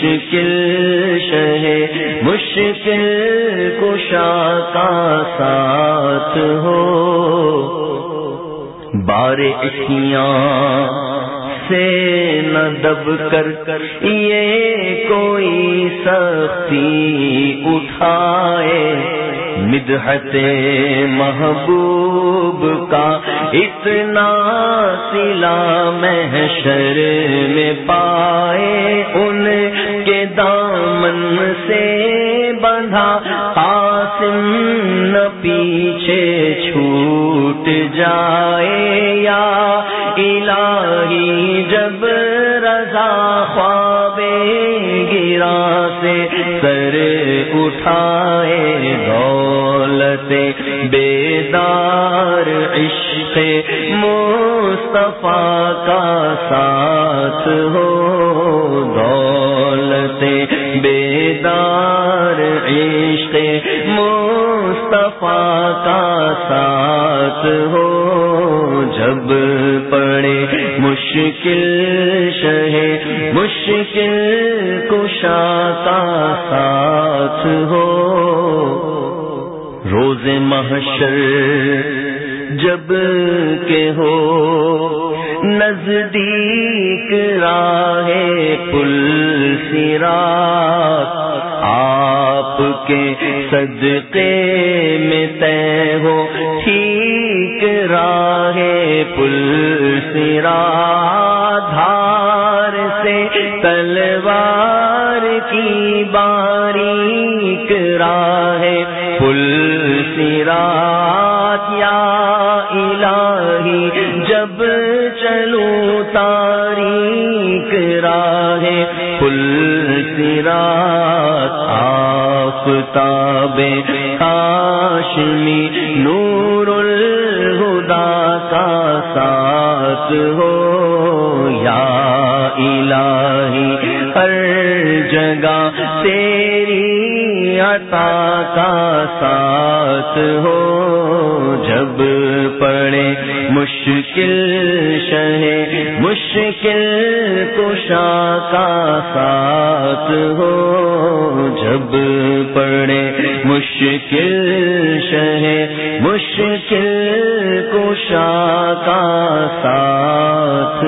مشکل شہ مشکل کشا کا ساتھ ہو۔ بار اشیاں سے نہ دب کر یہ کوئی سختی اٹھائے۔ مدحت محبوب کا اتنا سلا محشر میں پائے بیدار عشق مصطفیٰ کا ساتھ ہو، دولت بیدار عشق مصطفیٰ کا ساتھ ہو۔ جب پڑے مشکل شہ مشکل کشا کا ساتھ ہو۔ محشر جب کے ہو نزدیک راہ پل سرا آپ کے صدقے میں طے ہو ٹھیک راہ پل سرا دھار سے تلوار کی باریک راہ پل سرا یا الہی؟ جب چلو تاریخ راہ پل سرا آفتاب کاشمی، نور الہدا کا ساتھ ہو یا الہی؟ ہر جگہ تیری عطا کا ساتھ ہو جب پڑے مشکل شہ، مشکل کشا کا ساتھ ہو جب پڑے مشکل شہ، مشکل کشا کا ساتھ